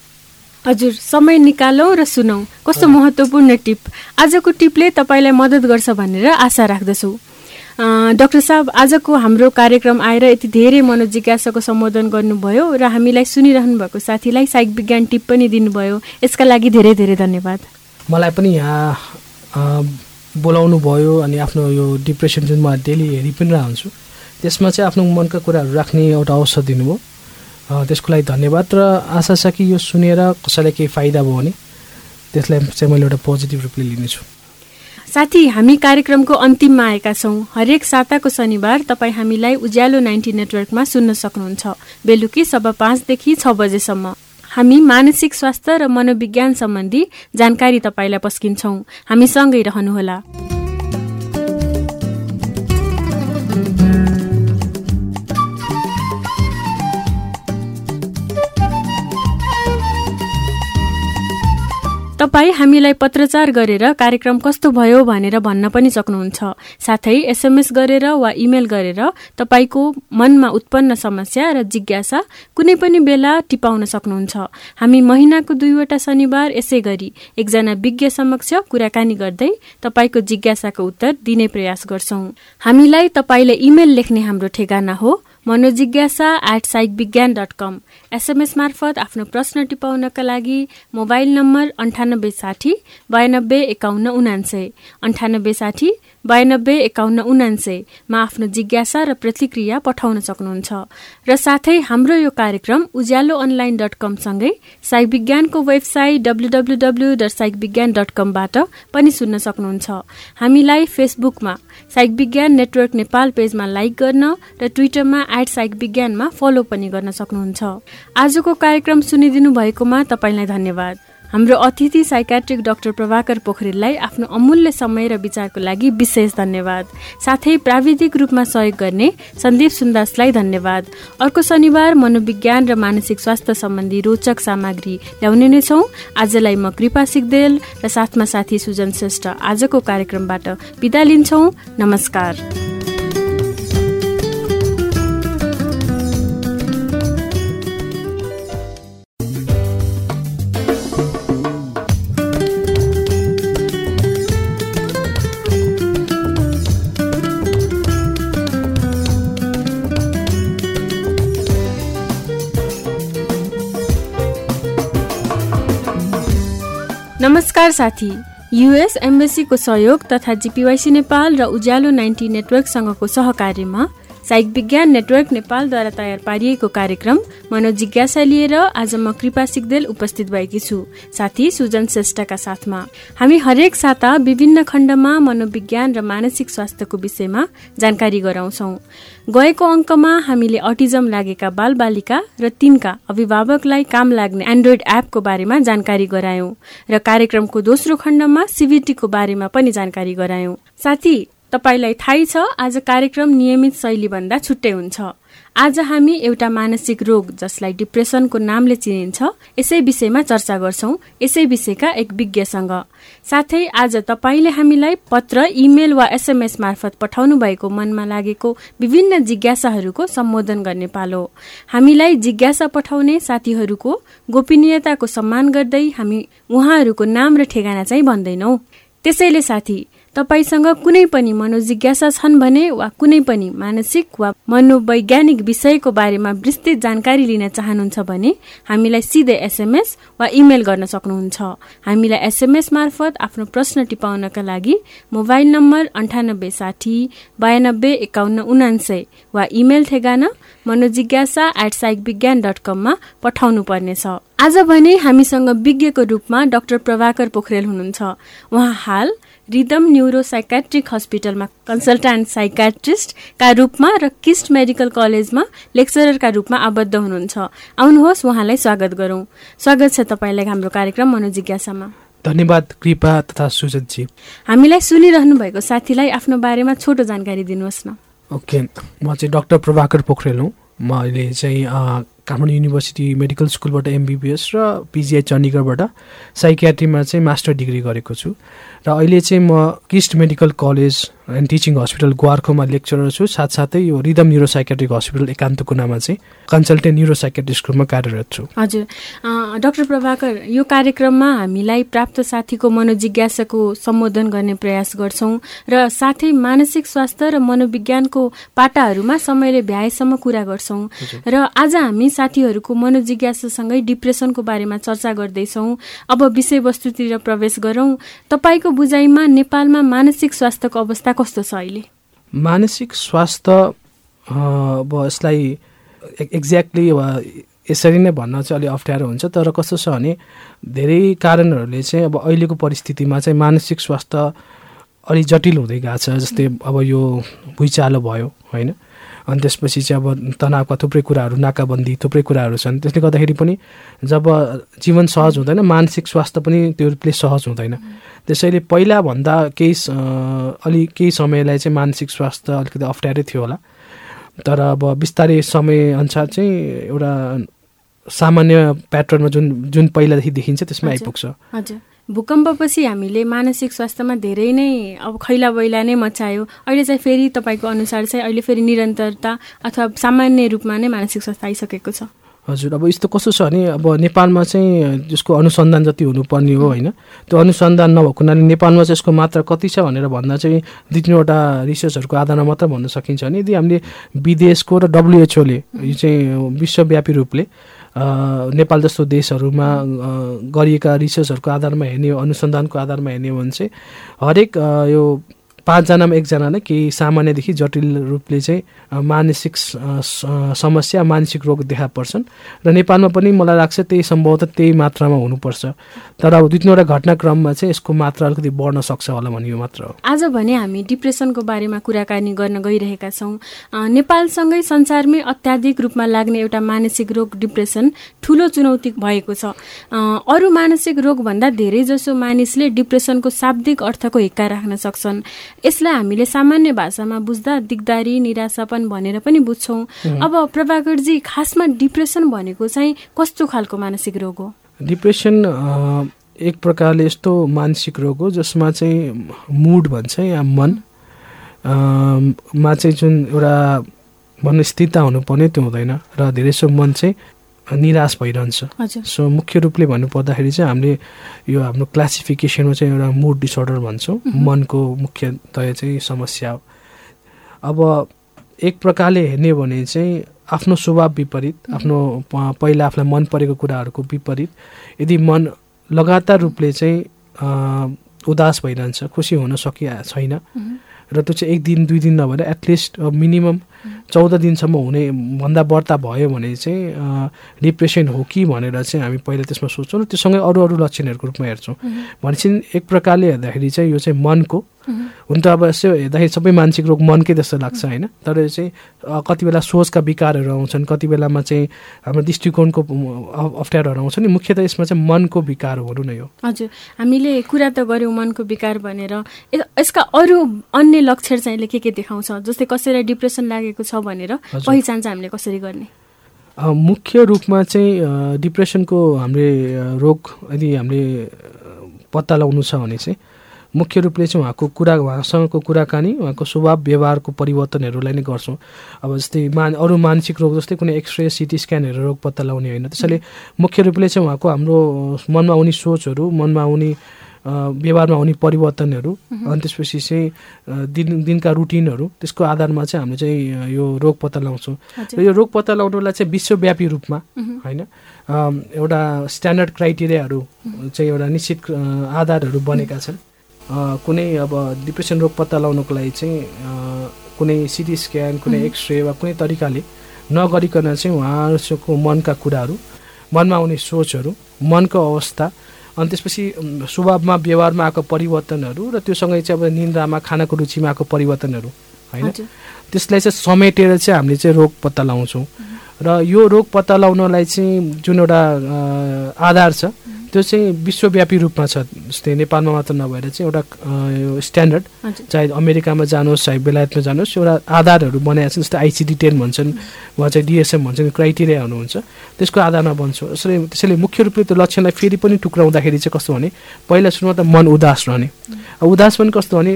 हजुर समय निकालौँ र सुनौ। कस्तो महत्त्वपूर्ण टिप। आजको टिपले तपाईँलाई मद्दत गर्छ भनेर आशा राख्दछु। डाक्टर साहब आजको हाम्रो कार्यक्रम आएर यति धेरै मनोजिज्ञासाको सम्बोधन गर्नुभयो र हामीलाई सुनिरहनु भएको साथीलाई साइक विज्ञान टिप पनि दिनुभयो। यसका लागि धेरै धेरै धन्यवाद। मलाई पनि यहाँ बोलाउनु भयो अनि आफ्नो यो डिप्रेसन जुन म डेली हेरि पनि रहन्छु त्यसमा चाहिँ आफ्नो मनका कुराहरू राख्ने एउटा अवसर दिनुभयो। त्यसको लागि धन्यवाद र आशा छ कि यो सुनेर कसैलाई केही फाइदा भयो भने त्यसलाई चाहिँ मैले एउटा पोजिटिभ रूपले लिनेछु। साथी हामी कार्यक्रमको अन्तिममा आएका छौँ। हरेक साताको शनिबार तपाईँ हामीलाई उज्यालो नाइन्टी नेटवर्कमा सुन्न सक्नुहुन्छ। बेलुकी सभा पाँचदेखि छ बजेसम्म। हामी मानसिक स्वास्थ्य र मनोविज्ञान सम्बन्धी जानकारी तपाईँलाई पस्किन्छौँ। हामीसँगै रहनुहोला। तपाईँ हामीलाई पत्रचार गरेर कार्यक्रम कस्तो भयो भनेर भन्न पनि सक्नुहुन्छ। साथै एसएमएस गरेर वा इमेल गरेर तपाईँको मनमा उत्पन्न समस्या र जिज्ञासा कुनै पनि बेला टिपाउन सक्नुहुन्छ। हामी महिनाको दुईवटा शनिबार यसै गरी एकजना विज्ञ समक्ष कुराकानी गर्दै तपाईँको जिज्ञासाको उत्तर दिने प्रयास गर्छौ। हामीलाई तपाईँले इमेल लेख्ने हाम्रो ठेगाना हो। मनोजिज्ञासा at psych Vigyan dot com SMS मार्फत आफ्नो प्रश्न टिपाउनका लागि मोबाइल नम्बर अन्ठानब्बे साठी बयानब्बे एकाउन्न उनान्सय अन्ठानब्बे साठी बयानब्बे एकाउन्न उनान्सयमा आफ्नो जिज्ञासा र प्रतिक्रिया पठाउन सक्नुहुन्छ। र साथै हाम्रो यो कार्यक्रम उज्यालो अनलाइन डट कमसँगै साइक विज्ञानको website W dot psych Vigyan dot कमबाट पनि सुन्न सक्नुहुन्छ। हामीलाई फेसबुकमा साइक विज्ञान नेटवर्क नेपाल पेजमा लाइक गर्न र ट्विटरमा एट साइक विज्ञानमा फलो पनि गर्न सक्नुहुन्छ। आजको कार्यक्रम सुनिदिनु भएकोमा तपाईँलाई धन्यवाद। हाम्रो अतिथि साइकाट्रिक डाक्टर प्रभाकर पोखरेललाई आफ्नो अमूल्य समय र विचारको लागि विशेष धन्यवाद। साथै प्राविधिक रूपमा सहयोग गर्ने सन्दीप सुन्दासलाई धन्यवाद। अर्को शनिबार मनोविज्ञान र मानसिक स्वास्थ्य सम्बन्धी रोचक सामग्री ल्याउने नै छौँ। आजलाई म कृपा सिक्देल र साथमा साथी सुजन श्रेष्ठ आजको कार्यक्रमबाट बिदा लिन्छौँ। नमस्कार। नमस्कार साथी। युएस एम्बेसीको सहयोग तथा जिपिवाइसी नेपाल र उज्यालो नाइन्टी नेटवर्कसँगको सहकार्यमा साइक विज्ञान नेटवर्क नेपालद्वारा तयार पारिएको कार्यक्रम मनोजिज्ञासा लिएर आज म कृपा सिक्देल उपस्थित भएकी छु। साथी सुजन श्रेष्ठका साथमा। हामी हरेक साता विभिन्न खण्डमा मनोविज्ञान र मानसिक स्वास्थ्यको विषयमा जानकारी गराउँछौ। गएको अङ्कमा हामीले अटिजम लागेका बालबालिका र तिनका अभिभावकलाई काम लाग्ने एन्ड्रोइड एपको बारेमा जानकारी गरायौं र कार्यक्रमको दोस्रो खण्डमा सिभिटीको बारेमा पनि जानकारी गरायौं। साथी तपाईँलाई थाहै छ आज कार्यक्रम नियमित शैलीभन्दा छुट्टै हुन्छ। आज हामी एउटा मानसिक रोग जसलाई डिप्रेसनको नामले चिनिन्छ यसै विषयमा चर्चा गर्छौ। यसै विषयका एक विज्ञसँग। साथै आज तपाईँले हामीलाई पत्र इमेल वा एसएमएस मार्फत पठाउनु भएको मनमा लागेको विभिन्न जिज्ञासाहरूको सम्बोधन गर्ने पालो। हामीलाई जिज्ञासा पठाउने साथीहरूको गोपनीयताको सम्मान गर्दै हामी उहाँहरूको नाम र ठेगाना चाहिँ भन्दैनौ। त्यसैले साथी तपाईँसँग कुनै पनि मनोजिज्ञासा छन् भने वा कुनै पनि मानसिक वा मनोवैज्ञानिक विषयको बारेमा विस्तृत जानकारी लिन चाहनुहुन्छ भने हामीलाई सिधै एसएमएस वा इमेल गर्न सक्नुहुन्छ। हामीलाई एसएमएस मार्फत आफ्नो प्रश्न टिपाउनका लागि मोबाइल नम्बर अन्ठानब्बे साठी बयानब्बे एकाउन्न उनान्सय वा इमेल ठेगाना मनोजिज्ञासा एट साइक विज्ञान डट कममा पठाउनु पर्नेछ आज भने हामीसँग विज्ञको रूपमा डाक्टर प्रभाकर पोखरेल हुनुहुन्छ। उहाँ हाल रिदम न्युरो साइकाट्रिक हस्पिटलमा कन्सल्टान्ट साइकाट्रिस्टका रूपमा र किस्ट मेडिकल कलेजमा लेक्चररका रूपमा आबद्ध हुनुहुन्छ। आउनुहोस् उहाँलाई स्वागत गरौँ। स्वागत छ तपाईँलाई हाम्रो कार्यक्रम मनोजिज्ञासामा। धन्यवाद कृपा तथा सुजतजी हामीलाई सुनिरहनु भएको साथीलाई आफ्नो बारेमा छोटो जानकारी दिनुहोस् न। ओके म चाहिँ डक्टर प्रभाकर पोखरेल हुँ। म अहिले चाहिँ काठमाडौँ युनिभर्सिटी मेडिकल स्कुलबाट एमबिबिएस र पिजिआई चण्डीगढबाट साइकियाट्रीमा चाहिँ मास्टर डिग्री गरेको छु। र अहिले चाहिँ म KIST medical college and teaching hospital ग्वार्खोमा lecturer छु। साथसाथै यो रिदम न्युरोसाइकेट्रिक हस्पिटल एकान्तकुनामा चाहिँ कन्सल्टेन्ट न्युरोसाइकेट्रिस्ट रूपमा कार्यरत छु। हजुर। डाक्टर प्रभाकर यो कार्यक्रममा हामीलाई प्राप्त साथीको मनोजिज्ञासाको सम्बोधन गर्ने प्रयास गर्छौँ र साथै मानसिक स्वास्थ्य र मनोविज्ञानको पाटाहरूमा समयले भ्याएसम्म कुरा गर्छौँ। र आज हामी साथीहरूको मनोजिज्ञासासँगै डिप्रेसनको बारेमा चर्चा गर्दैछौँ। अब विषयवस्तुतिर प्रवेश गरौँ। तपाईँको बुझाइमा नेपालमा मानसिक स्वास्थ्यको अवस्था कस्तो छ अहिले? मानसिक स्वास्थ्य अब यसलाई एक्ज्याक्टली यसरी नै भन्न चाहिँ अलिक अप्ठ्यारो हुन्छ तर कस्तो छ भने धेरै कारणहरूले चाहिँ अब अहिलेको परिस्थितिमा चाहिँ मानसिक स्वास्थ्य अलिक जटिल हुँदै गएको छ जस्तै अब यो भुइँचालो भयो होइन? अनि त्यसपछि चाहिँ अब तनावका थुप्रै कुराहरू नाकाबन्दी थुप्रै कुराहरू छन्। त्यसले गर्दाखेरि पनि जब जीवन सहज हुँदैन मानसिक स्वास्थ्य पनि त्यो रूपले सहज हुँदैन। त्यसैले पहिलाभन्दा केही अलि केही समयलाई चाहिँ मानसिक स्वास्थ्य अलिकति अप्ठ्यारै थियो होला। तर अब बिस्तारै समयअनुसार चाहिँ एउटा सामान्य प्याटर्नमा जुन जुन पहिलादेखि देखिन्छ त्यसमा आइपुग्छ। हजुर। भूकम्पपछि हामीले मानसिक स्वास्थ्यमा धेरै नै अब खैला बैला नै मचायो अहिले चाहिँ फेरि तपाईँको अनुसार चाहिँ अहिले फेरि निरन्तरता अथवा सामान्य रूपमा नै मानसिक स्वास्थ्य आइसकेको छ। हजुर अब यस्तो कस्तो छ भने अब नेपालमा चाहिँ जसको अनुसन्धान जति हुनुपर्ने हो होइन त्यो अनुसन्धान नभएको हुनाले नेपालमा चाहिँ यसको मात्रा कति छ भनेर भन्दा चाहिँ दुई तिनवटा रिसर्चहरूको आधारमा मात्र भन्न सकिन्छ। भने यदि हामीले विदेशको र डब्लुएचओले यो चाहिँ विश्वव्यापी रूपले नेपाल जस्तो देशहरूमा गरिएका रिसर्चहरूको आधारमा हेर्ने अनुसन्धानको आधारमा हेर्ने हो भने चाहिँ हरेक यो पाँचजनामा एकजना नै केही सामान्यदेखि जटिल रूपले चाहिँ मानसिक समस्या मानसिक रोग देखा पर्छन्। र नेपालमा पनि मलाई लाग्छ त्यही सम्भवतः त्यही मात्रामा हुनुपर्छ। तर अब दुई तिनवटा घटनाक्रममा चाहिँ यसको मात्रा अलिकति बढ्न सक्छ होला भन्ने यो मात्र हो। आज भने हामी डिप्रेसनको बारेमा कुराकानी गर्न गइरहेका छौँ। नेपालसँगै संसारमै अत्याधिक रूपमा लाग्ने एउटा मानसिक रोग डिप्रेसन ठुलो चुनौती भएको छ। अरू मानसिक रोगभन्दा धेरैजसो मानिसले डिप्रेसनको शाब्दिक अर्थको हिक्का राख्न सक्छन्। यसलाई हामीले सामान्य भाषामा बुझ्दा दिगदारी निराशापन भनेर पनि बुझ्छौँ। अब प्रभाकरजी खासमा डिप्रेसन भनेको चाहिँ कस्तो खालको मानसिक रोग हो? डिप्रेसन एक प्रकारले यस्तो मानसिक रोग हो जसमा चाहिँ मुड भन्छ या मन। मा चाहिँ जुन एउटा मनस्थिरता हुनुपर्ने त्यो हुँदैन र धेरै जसो मन चाहिँ निराश भइरहन्छ। सो मुख्य रूपले भन्नुपर्दाखेरि चाहिँ हामीले यो हाम्रो क्लासिफिकेसनमा चाहिँ एउटा मुड डिसअर्डर भन्छौँ। मनको मुख्यतया चाहिँ समस्या हो। अब एक प्रकारले हेर्ने भने चाहिँ आफ्नो स्वभाव विपरीत आफ्नो पहिला आफूलाई मन परेको कुराहरूको विपरीत यदि मन लगातार रूपले चाहिँ उदास भइरहन्छ खुसी हुन सकिया छैन र त्यो चाहिँ एक दिन दुई दिन नभएर एटलिस्ट मिनिमम चौध दिनसम्म हुने भन्दा बढ्ता भयो भने चाहिँ डिप्रेसन हो कि भनेर चाहिँ हामी पहिला त्यसमा सोच्छौँ र त्योसँगै अरू अरू लक्षणहरूको रूपमा हेर्छौँ। भनेपछि एक प्रकारले हेर्दाखेरि चाहिँ यो चाहिँ मनको हुन त अब यसो हेर्दाखेरि सबै मानसिक रोग मनकै जस्तो लाग्छ होइन? तर यो चाहिँ कति बेला सोचका विकारहरू आउँछन् कति बेलामा चाहिँ हाम्रो दृष्टिकोणको अप्ठ्यारोहरू आउँछ नि मुख्यतः यसमा चाहिँ मनको विकार हो नै हो। हजुर। हामीले कुरा त गऱ्यौँ मनको विकार भनेर। यसका अरू अन्य लक्षण चाहिँ के के देखाउँछ? जस्तै कसैलाई डिप्रेसन लागेको छ भनेर पहिचान चाहिँ हामीले कसरी गर्ने? मुख्य रूपमा चाहिँ डिप्रेसनको हामीले रोग यदि हामीले पत्ता लगाउनु छ भने चाहिँ मुख्य रूपले चाहिँ उहाँको कुरा उहाँसँगको कुराकानी उहाँको स्वभाव व्यवहारको परिवर्तनहरूलाई नै गर्छौँ। अब जस्तै मान अरू मानसिक रोग जस्तै कुनै एक्सरे सिटी स्क्यानहरू रोग पत्ता लगाउने होइन। त्यसैले मुख्य रूपले चाहिँ उहाँको हाम्रो मनमा आउने सोचहरू मनमा आउने व्यवहारमा आउने परिवर्तनहरू अनि त्यसपछि चाहिँ दिन दिनका रुटिनहरू त्यसको आधारमा चाहिँ हामीले चाहिँ यो रोग पत्ता लगाउँछौँ। र यो रोग पत्ता लगाउनुलाई चाहिँ विश्वव्यापी रूपमा होइन एउटा स्ट्यान्डर्ड क्राइटेरियाहरू चाहिँ एउटा निश्चित आधारहरू बनेका छन्। कुनै अब डिप्रेसन रोग पत्ता लगाउनको लागि चाहिँ कुनै सिटी स्क्यान कुनै एक्सरे वा कुनै तरिकाले नगरिकन चाहिँ उहाँहरूको मनका कुराहरू मनमा आउने सोचहरू मनको अवस्था अनि त्यसपछि स्वभावमा व्यवहारमा आएको परिवर्तनहरू र त्योसँगै चाहिँ अब निन्द्रामा खानाको रुचिमा आएको परिवर्तनहरू होइन? त्यसलाई चाहिँ समेटेर चाहिँ हामीले चाहिँ रोग पत्ता लगाउँछौँ र यो रोग पत्ता लगाउनलाई चाहिँ जुन एउटा आधार छ त्यो चाहिँ विश्वव्यापी रूपमा छ। जस्तै नेपालमा मात्र नभएर चाहिँ एउटा यो स्ट्यान्डर्ड चाहे अमेरिकामा जानुहोस् चाहे बेलायतमा जानुहोस् एउटा आधारहरू बनाएको छ जस्तै आइसिडी टेन भन्छन् वा चाहिँ डिएसएम भन्छन् क्राइटेरियाहरू हुन्छ त्यसको आधारमा बन्छ। यसरी त्यसैले मुख्य रूपले त्यो लक्षणलाई फेरि पनि टुक्राउँदाखेरि चाहिँ कस्तो भने पहिला सुरुमा त मन उदास रहने। उदास पनि कस्तो भने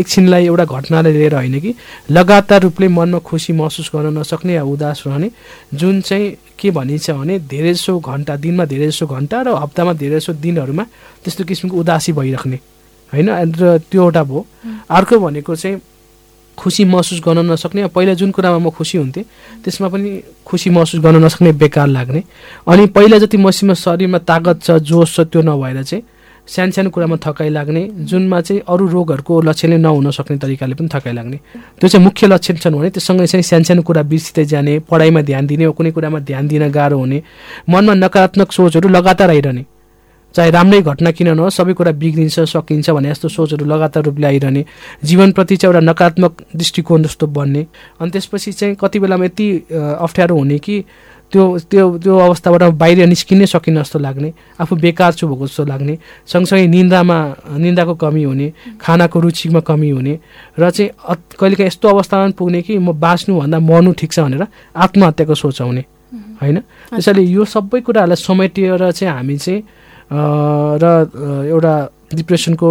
एकछिनलाई एउटा घटनाले लिएर होइन कि लगातार रूपले मनमा खुसी महसुस गर्न नसक्ने या उदास रहने जुन चाहिँ के भनिन्छ भने धेरै जसो घन्टा दिनमा धेरै जसो घन्टा र हप्तामा धेरै जसो दिनहरूमा त्यस्तो किसिमको उदासी भइराख्ने। होइन? र त्यो एउटा भयो। अर्को भनेको चाहिँ खुसी महसुस गर्न नसक्ने। पहिला जुन कुरामा म खुसी हुन्थेँ त्यसमा पनि खुसी महसुस गर्न नसक्ने बेकार लाग्ने। अनि पहिला जति मसिमा शरीरमा तागत छ जोस छ त्यो नभएर चाहिँ सानो सानो कुरामा थकाइ लाग्ने। जुनमा चाहिँ अरू रोगहरूको लक्षणले नहुन सक्ने तरिकाले पनि थकाइ लाग्ने। त्यो चाहिँ मुख्य लक्षण छन् भने त्योसँगै चाहिँ सानो सानो कुरा बिर्सिँदै जाने पढाइमा ध्यान दिने वा कुनै कुरामा ध्यान दिन गाह्रो हुने मनमा नकारात्मक सोचहरू लगातार आइरहने। चाहे राम्रै घटना किन नहोस् सबै कुरा बिग्रिन्छ सकिन्छ भने यस्तो सोचहरू लगातार रूपले आइरहने जीवनप्रति चाहिँ एउटा नकारात्मक दृष्टिकोण जस्तो बन्ने। अनि त्यसपछि चाहिँ कति बेलामा यति अप्ठ्यारो हुने कि त्यो त्यो त्यो अवस्थाबाट बाहिर निस्किनै सकिन जस्तो लाग्ने आफू बेकार छु भएको जस्तो लाग्ने सँगसँगै निन्दामा निन्दाको कमी हुने खानाको रुचिमा कमी हुने र चाहिँ कहिलेकाहीँ यस्तो अवस्थामा पुग्ने कि म बाँच्नुभन्दा मर्नु ठिक छ भनेर आत्महत्याको सोच आउने होइन? त्यसैले यो सबै कुराहरूलाई समेटेर चाहिँ हामी चाहिँ र एउटा डिप्रेसनको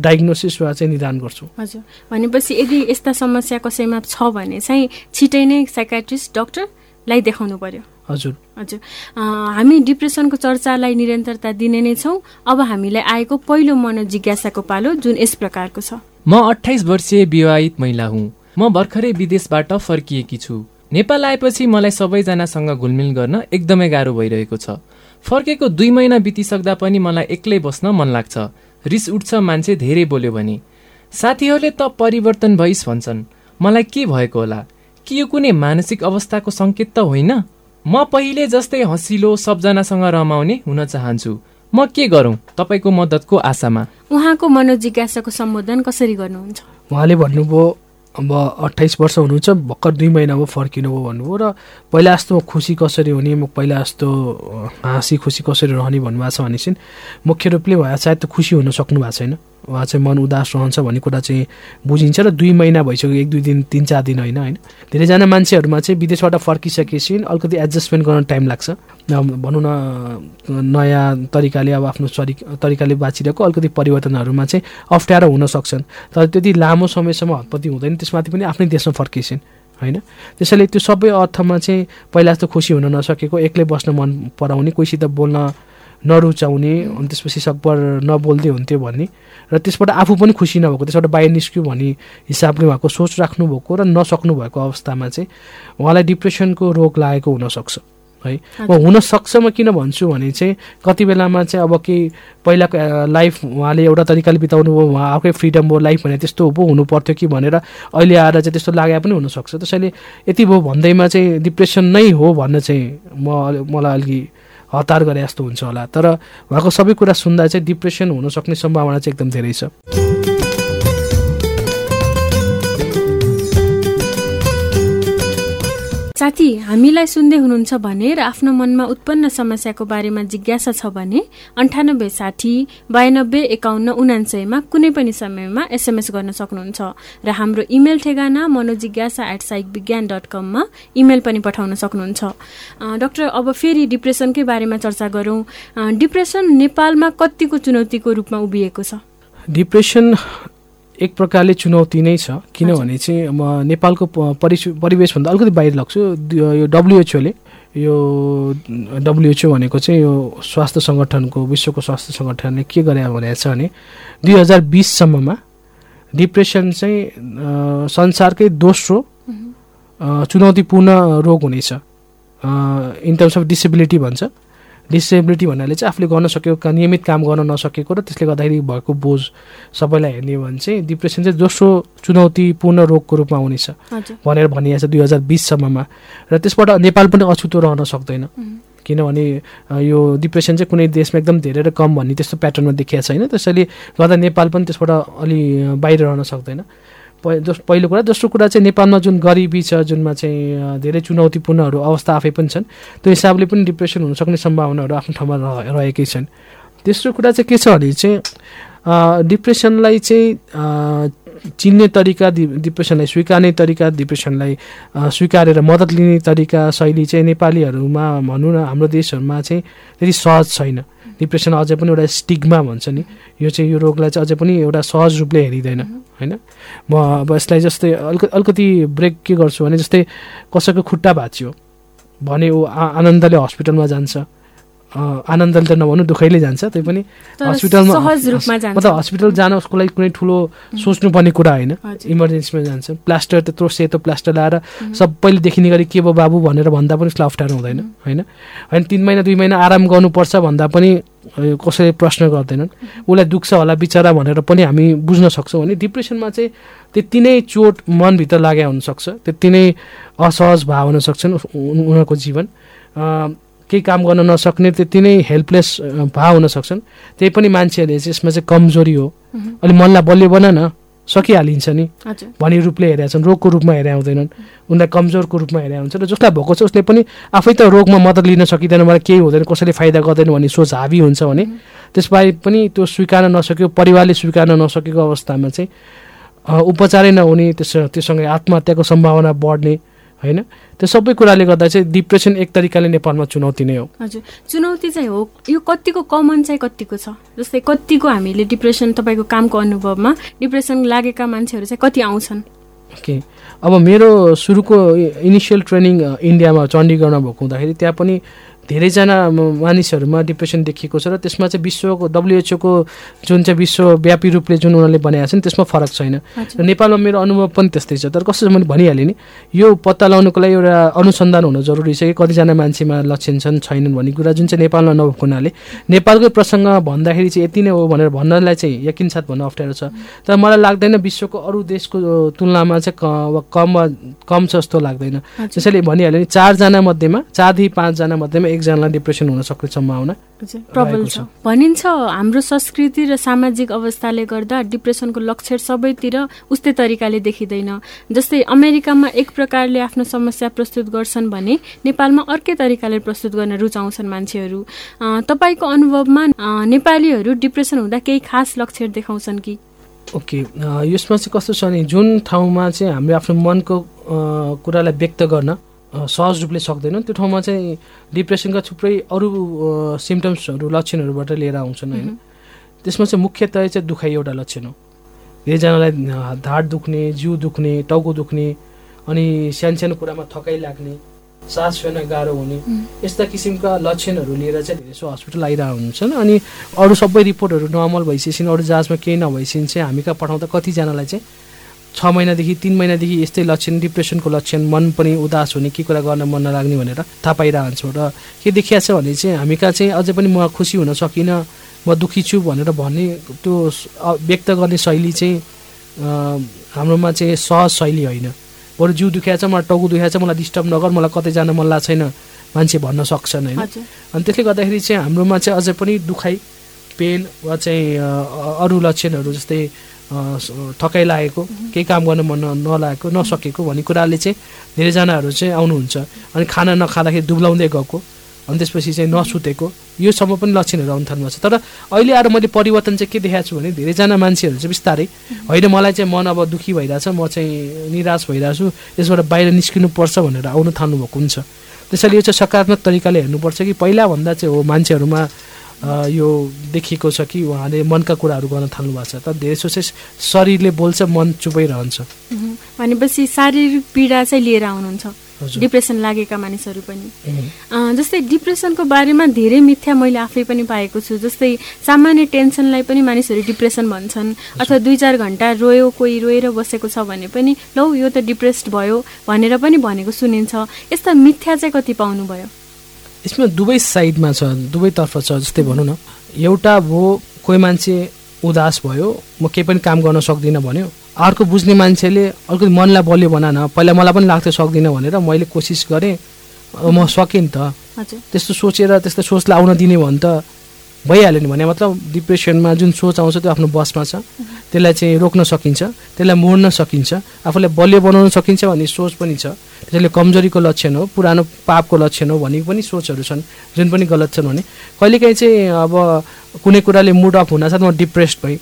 डायग्नोसिस वा चाहिँ निदान गर्छौँ। हजुर। भनेपछि यदि यस्ता समस्या कसैमा छ भने चाहिँ छिटै नै साइकाट्रिस्ट डक्टरलाई देखाउनु पर्यो। हजुर। हजुर। हामी डिप्रेसनको चर्चालाई निरन्तरता दिने नै छौँ। अब हामीलाई आएको पहिलो मनोजिज्ञासाको पालो जुन यस प्रकारको छ। म अठाइस वर्षीय विवाहित महिला हुँ। म भर्खरै विदेशबाट फर्किएकी छु। नेपाल आएपछि मलाई सबैजनासँग घुलमिल गर्न एकदमै गाह्रो भइरहेको छ। फर्केको दुई महिना बितिसक्दा पनि मलाई एक्लै बस्न मन लाग्छ। रिस उठ्छ मान्छे धेरै बोल्यो भने। साथीहरूले त परिवर्तन भइस भन्छन्। मलाई के भएको होला? के यो कुनै मानसिक अवस्थाको सङ्केत त होइन? म पहिले जस्तै हँसिलो सबजनासँग रमाउने हुन चाहन्छु। म के गरौँ? तपाईँको मद्दतको आशामा। उहाँको मनोजिज्ञासाको सम्बोधन कसरी गर्नुहुन्छ? उहाँले भन्नुभयो अब अठाइस वर्ष हुनुहुन्छ भर्खर दुई महिना भयो फर्किनु भयो भन्नुभयो र पहिला जस्तो खुसी कसरी हुने म पहिला जस्तो हाँसी खुसी कसरी रहने भन्नुभएको छ भने चाहिँ मुख्य रूपले उहाँ सायद त खुसी हुन सक्नु भएको छैन। चाहिँ मन उदास रहन्छ भन्ने कुरा चाहिँ बुझिन्छ र दुई महिना भइसक्यो एक दुई दिन तिन चार दिन होइन होइन। धेरैजना मान्छेहरूमा चाहिँ विदेशबाट फर्किसकेपछि अलिकति एडजस्टमेन्ट गर्न टाइम लाग्छ। भनौँ न नयाँ तरिकाले अब आफ्नो तरिकाले बाँचिरहेको अलिकति परिवर्तनहरूमा चाहिँ अप्ठ्यारो हुन सक्छन्। तर त्यति लामो समयसम्म हतपत्ती हुँदैन त्यसमाथि पनि आफ्नै देशमा फर्किन्छन् होइन। त्यसैले त्यो सबै अर्थमा चाहिँ पहिला जस्तो खुसी हुन नसकेको एक्लै बस्न मन पराउने कोहीसित बोल्न नरुचाउने अनि त्यसपछि सकभर नबोल्दै हुन्थ्यो भन्ने। र त्यसबाट आफू पनि खुसी नभएको त्यसबाट बाहिर निस्क्यो भन्ने हिसाबले उहाँको सोच राख्नुभएको र नसक्नु भएको अवस्थामा चाहिँ उहाँलाई डिप्रेसनको रोग लागेको हुनसक्छ है। म हुनसक्छ म किन भन्छु भने चाहिँ कति बेलामा चाहिँ अब केही पहिलाको लाइफ उहाँले एउटा तरिकाले बिताउनु भयो उहाँ आफै फ्रिडम भयो लाइफ भने त्यस्तो पो हुनु पर्थ्यो कि भनेर अहिले आएर चाहिँ त्यस्तो लागे पनि हुनसक्छ। त्यसैले यति भयो भन्दैमा चाहिँ डिप्रेसन नै हो भन्न चाहिँ म मलाई अलिकति हतार गरे जस्तो हुन्छ होला। तर उहाँको सबै कुरा सुन्दा चाहिँ डिप्रेसन हुन सक्ने सम्भावना चाहिँ एकदम धेरै छ। साथी हामीलाई सुन्दै हुनुहुन्छ भने र आफ्नो मनमा उत्पन्न समस्याको बारेमा जिज्ञासा छ भने अन्ठानब्बे साठी बयानब्बे एकाउन्न उनान्सयमा कुनै पनि समयमा एसएमएस गर्न सक्नुहुन्छ र हाम्रो इमेल ठेगाना मनोजिज्ञासा एट साइक विज्ञान डट कममा इमेल पनि पठाउन सक्नुहुन्छ। डाक्टर अब फेरि डिप्रेसनकै बारेमा चर्चा गरौँ। डिप्रेसन नेपालमा कतिको चुनौतीको रूपमा उभिएको छ? डिप्रेसन एक प्रकारले चुनौती नै छ। किनभने चाहिँ म नेपालको परिस परिवेशभन्दा अलिकति बाहिर लाग्छु। यो डब्लुएचओले यो डब्लुएचओ भनेको चाहिँ यो स्वास्थ्य सङ्गठनको विश्वको स्वास्थ्य सङ्गठनले के गरे भनेको छ भने दुई हजार बिससम्ममा डिप्रेसन चाहिँ संसारकै दोस्रो चुनौतीपूर्ण रोग हुनेछ। इन टर्म्स अफ डिसेबिलिटी भन्छ। डिसेबिलिटी भन्नाले चाहिँ आफूले गर्न सकेको नियमित काम गर्न नसकेको र त्यसले गर्दाखेरि भएको बोझ सबैलाई हेर्ने हो भने चाहिँ डिप्रेसन चाहिँ दोस्रो चुनौतीपूर्ण रोगको रूपमा हुनेछ भनेर भनिएको छ दुई हजार बिससम्ममा र त्यसबाट नेपाल पनि अछुतो रहन सक्दैन। किनभने यो डिप्रेसन चाहिँ कुनै देशमा एकदम धेरै र कम भन्ने त्यस्तो प्याटर्नमा देखिएको छैन। त्यसैले गर्दा नेपाल पनि त्यसबाट अलि बाहिर रहन सक्दैन। पहिलो कुरा दोस्रो कुरा चाहिँ नेपालमा जुन गरिबी छ जुनमा चाहिँ धेरै चुनौतीपूर्णहरू अवस्था आफै पनि छन् त्यो हिसाबले पनि डिप्रेसन हुनसक्ने सम्भावनाहरू आफ्नो ठाउँमा रहेकै छन्। तेस्रो कुरा चाहिँ के छ भने चाहिँ डिप्रेसनलाई चाहिँ चिन्ने तरिका डि डिप्रेसनलाई स्वीकार्ने तरिका डिप्रेसनलाई स्वीकारेर मद्दत लिने तरिका शैली चाहिँ नेपालीहरूमा भनौँ न हाम्रो देशहरूमा चाहिँ त्यति सहज छैन। डिप्रेसन अझै पनि एउटा स्टिग्मा भन्छ नि। यो चाहिँ यो रोगलाई चाहिँ अझै पनि एउटा सहज रूपले हेरिँदैन होइन? म अब यसलाई जस्तै अलिक अलिकति ब्रेक के गर्छु भने जस्तै कसैको खुट्टा भाँच्यो भने ऊ आनन्दले हस्पिटलमा जान्छ। आनन्दले त नभनु दुःखैले जान्छ त्यही पनि हस्पिटलमा मतलब हस्पिटल जान उसको लागि कुनै ठुलो सोच्नुपर्ने कुरा होइन। इमर्जेन्सीमा जान्छ। प्लास्टर त्यत्रो सेतो प्लास्टर लाएर सबैले देखिने गरी के भयो बाबु भनेर भन्दा पनि उसलाई अप्ठ्यारो हुँदैन होइन? होइन तिन महिना दुई महिना आराम गर्नुपर्छ भन्दा पनि कसैले प्रश्न गर्दैनन्। उसलाई दुख्छ होला बिचरा भनेर पनि हामी बुझ्न सक्छौँ भने डिप्रेसनमा चाहिँ त्यति नै चोट मनभित्र लागेका हुनसक्छ त्यति नै असहज भाव हुन सक्छन् उस- उन- उनीहरूको जीवन। केही काम गर्न नसक्ने त्यति नै हेल्पलेस भाव हुन सक्छन्। त्यही पनि मान्छेहरूले चाहिँ यसमा चाहिँ कमजोरी हो। अहिले मनलाई बलियो बना न सकिहालिन्छ नि। भन्ने रूपले हेरेका छन् रोगको रूपमा हेरे हुँदैनन्। उनलाई कमजोरको रूपमा हेरे हुन्छ र जसलाई भएको छ उसले पनि आफै त रोगमा मद्दत लिन सकिँदैन मलाई केही हुँदैन कसैले फाइदा गर्दैन भन्ने सोच हावी हुन्छ भने त्यसबाहेक पनि त्यो स्वीकार्न नसक्यो परिवारले स्वीकार्न नसकेको अवस्थामा चाहिँ उपचारै नहुने त्यस त्योसँगै आत्महत्याको सम्भावना बढ्ने होइन? त्यो सबै कुराले गर्दा चाहिँ डिप्रेसन एक तरिकाले नेपालमा चुनौती नै हो। हजुर। चुनौती चाहिँ हो। यो कतिको कमन चाहिँ कतिको छ? जस्तै कतिको हामीले डिप्रेसन तपाईँको कामको अनुभवमा डिप्रेसन लागेका मान्छेहरू चाहिँ कति आउँछन्? ओके। अब मेरो सुरुको इनिसियल ट्रेनिङ इन्डियामा चण्डीगढमा भएको हुँदाखेरि त्यहाँ पनि धेरैजना मानिसहरूमा डिप्रेसन देखिएको छ र त्यसमा चाहिँ विश्वको डब्लुएचओको जुन चाहिँ विश्वव्यापी रूपले जुन उनीहरूले बनाएको छन् त्यसमा फरक छैन। र नेपालमा मेरो अनुभव पनि त्यस्तै छ। तर कसरी मैले भनिहालेँ नि यो पत्ता लगाउनुको लागि एउटा अनुसन्धान हुन जरुरी छ कि कतिजना मान्छेमा लक्षण छन् छैनन् भन्ने कुरा जुन चाहिँ नेपालमा नभएको हुनाले। नेपालकै प्रसङ्गमा भन्दाखेरि चाहिँ यति नै हो भनेर भन्नलाई चाहिँ यकिन साथ भन्न अप्ठ्यारो छ। तर मलाई लाग्दैन विश्वको अरू देशको तुलनामा चाहिँ कम कम छ जस्तो लाग्दैन। त्यसैले भनिहाल्यो नि चारजना मध्येमा चारदेखि पाँचजना मध्येमा एकजनालाई डिप्रेसन हुन सक्ने सम्भावना प्रबल छ। भनिन्छ हाम्रो संस्कृति र सामाजिक अवस्थाले गर्दा डिप्रेसनको लक्षण सबैतिर उस्तै तरिकाले देखिँदैन। जस्तै अमेरिकामा एक प्रकारले आफ्नो समस्या प्रस्तुत गर्छन् भने नेपालमा अर्कै तरिकाले प्रस्तुत गर्न रुचाउँछन् मान्छेहरू। तपाईँको अनुभवमा नेपालीहरू डिप्रेसन हुँदा केही खास लक्षण देखाउँछन् कि? ओके यसमा चाहिँ कस्तो छ भने जुन ठाउँमा चाहिँ हामीले आफ्नो मनको कुरालाई व्यक्त गर्न सहज रूपले सक्दैनौँ त्यो ठाउँमा चाहिँ डिप्रेसनका थुप्रै अरू सिम्टम्सहरू लक्षणहरूबाट लिएर आउँछन् होइन। त्यसमा चाहिँ मुख्यतया चाहिँ दुखाइ एउटा लक्षण हो। धेरैजनालाई ढाड दुख्ने जिउ दुख्ने टाउको दुख्ने अनि सानो सानो कुरामा थकाइ लाग्ने सास फेर्न गाह्रो हुने यस्ता किसिमका लक्षणहरू लिएर चाहिँ धेरै जसो हस्पिटल आइरहेको हुन्छन् अनि अरू सबै रिपोर्टहरू नर्मल भइसकेपछि अरू जाँचमा केही नभइसकेपछि हामी कहाँ पठाउँदा कतिजनालाई चाहिँ छ महिनादेखि तिन महिनादेखि यस्तै लक्षण डिप्रेसनको लक्षण मन पनि उदास हुने के कुरा गर्न मन नलाग्ने भनेर थाहा पाइरहन्छौँ र के देखिया छ भने चाहिँ हामी कहाँ चाहिँ अझै पनि म खुसी हुन सकिनँ म दुःखी छु भनेर भन्ने त्यो व्यक्त गर्ने शैली चाहिँ हाम्रोमा चाहिँ सहज शैली होइन। बरु जिउ दुखाएको छ मलाई टाउको दुखाएको छ मलाई डिस्टर्ब नगर मलाई कतै जान मन लाग्छ छैन मान्छे भन्न सक्छन् होइन। अनि त्यसले गर्दाखेरि चाहिँ हाम्रोमा चाहिँ अझै पनि दुखाइ पेन वा चाहिँ अरू लक्षणहरू जस्तै थकाइ लागेको केही काम गर्न मन नलागेको नसकेको भन्ने कुराले चाहिँ धेरैजनाहरू चाहिँ आउनुहुन्छ। अनि खाना नखाँदाखेरि दुब्लाउँदै गएको अनि त्यसपछि चाहिँ नसुतेको योसम्म पनि लक्षणहरू आउनु थाल्नु छ। तर अहिले आएर मैले परिवर्तन चाहिँ के देखाएको छु भने धेरैजना मान्छेहरू चाहिँ बिस्तारै होइन मलाई चाहिँ मन अब दुःखी भइरहेछ म चाहिँ निराश भइरहेको छु यसबाट बाहिर निस्किनुपर्छ भनेर आउनु थाल्नुभएको हुन्छ। त्यसैले यो चाहिँ सकारात्मक तरिकाले हेर्नुपर्छ कि पहिलाभन्दा चाहिँ हो मान्छेहरूमा यो देखिएको छ कि उहाँले मनका कुराहरू गर्न थाल्नु भएको छ। तर धेरै जसो चाहिँ शरीरले बोल्छ मन चुपैरहन्छ मह्म। भनेपछि शारीरिक पीडा चाहिँ लिएर आउनुहुन्छ। डिप्रेसन लागेका मानिसहरू पनि। जस्तै डिप्रेसनको बारेमा धेरै मिथ्या मैले आफै पनि पाएको छु। जस्तै सामान्य टेन्सनलाई पनि मानिसहरू डिप्रेसन भन्छन्। अथवा दुई चार घन्टा रोयो कोही रोएर बसेको छ भने पनि लौ यो त डिप्रेस्ड भयो भनेर पनि भनेको सुनिन्छ। यस्ता मिथ्या चाहिँ कति पाउनुभयो? यसमा दुवै साइडमा छ दुवैतर्फ छ जस्तै भनौँ न। एउटा भयो कोही मान्छे उदास भयो म केही पनि काम गर्न सक्दिनँ भन्यो। अर्को बुझ्ने मान्छेले अलिकति मनलाई बलियो भन न पहिला मलाई पनि लाग्थ्यो सक्दिनँ भनेर मैले कोसिस गरेँ। अब म सकेँ नि त। त्यस्तो सोचेर त्यस्तो सोचलाई आउन दिने भने त। भइहाल्यो नि भने मतलब डिप्रेसनमा जुन सोच आउँछ त्यो आफ्नो बसमा छ। त्यसलाई चाहिँ रोक्न सकिन्छ त्यसलाई मोड्न सकिन्छ आफूलाई बलियो बनाउन सकिन्छ भन्ने सोच पनि छ। त्यसैले कमजोरीको लक्षण हो पुरानो पापको लक्षण हो भन्ने पनि सोचहरू छन् जुन पनि गलत छन् भने। कहिलेकाहीँ चाहिँ अब कुनै कुराले मुड अफ हुनासाथ म डिप्रेस्ड भएँ।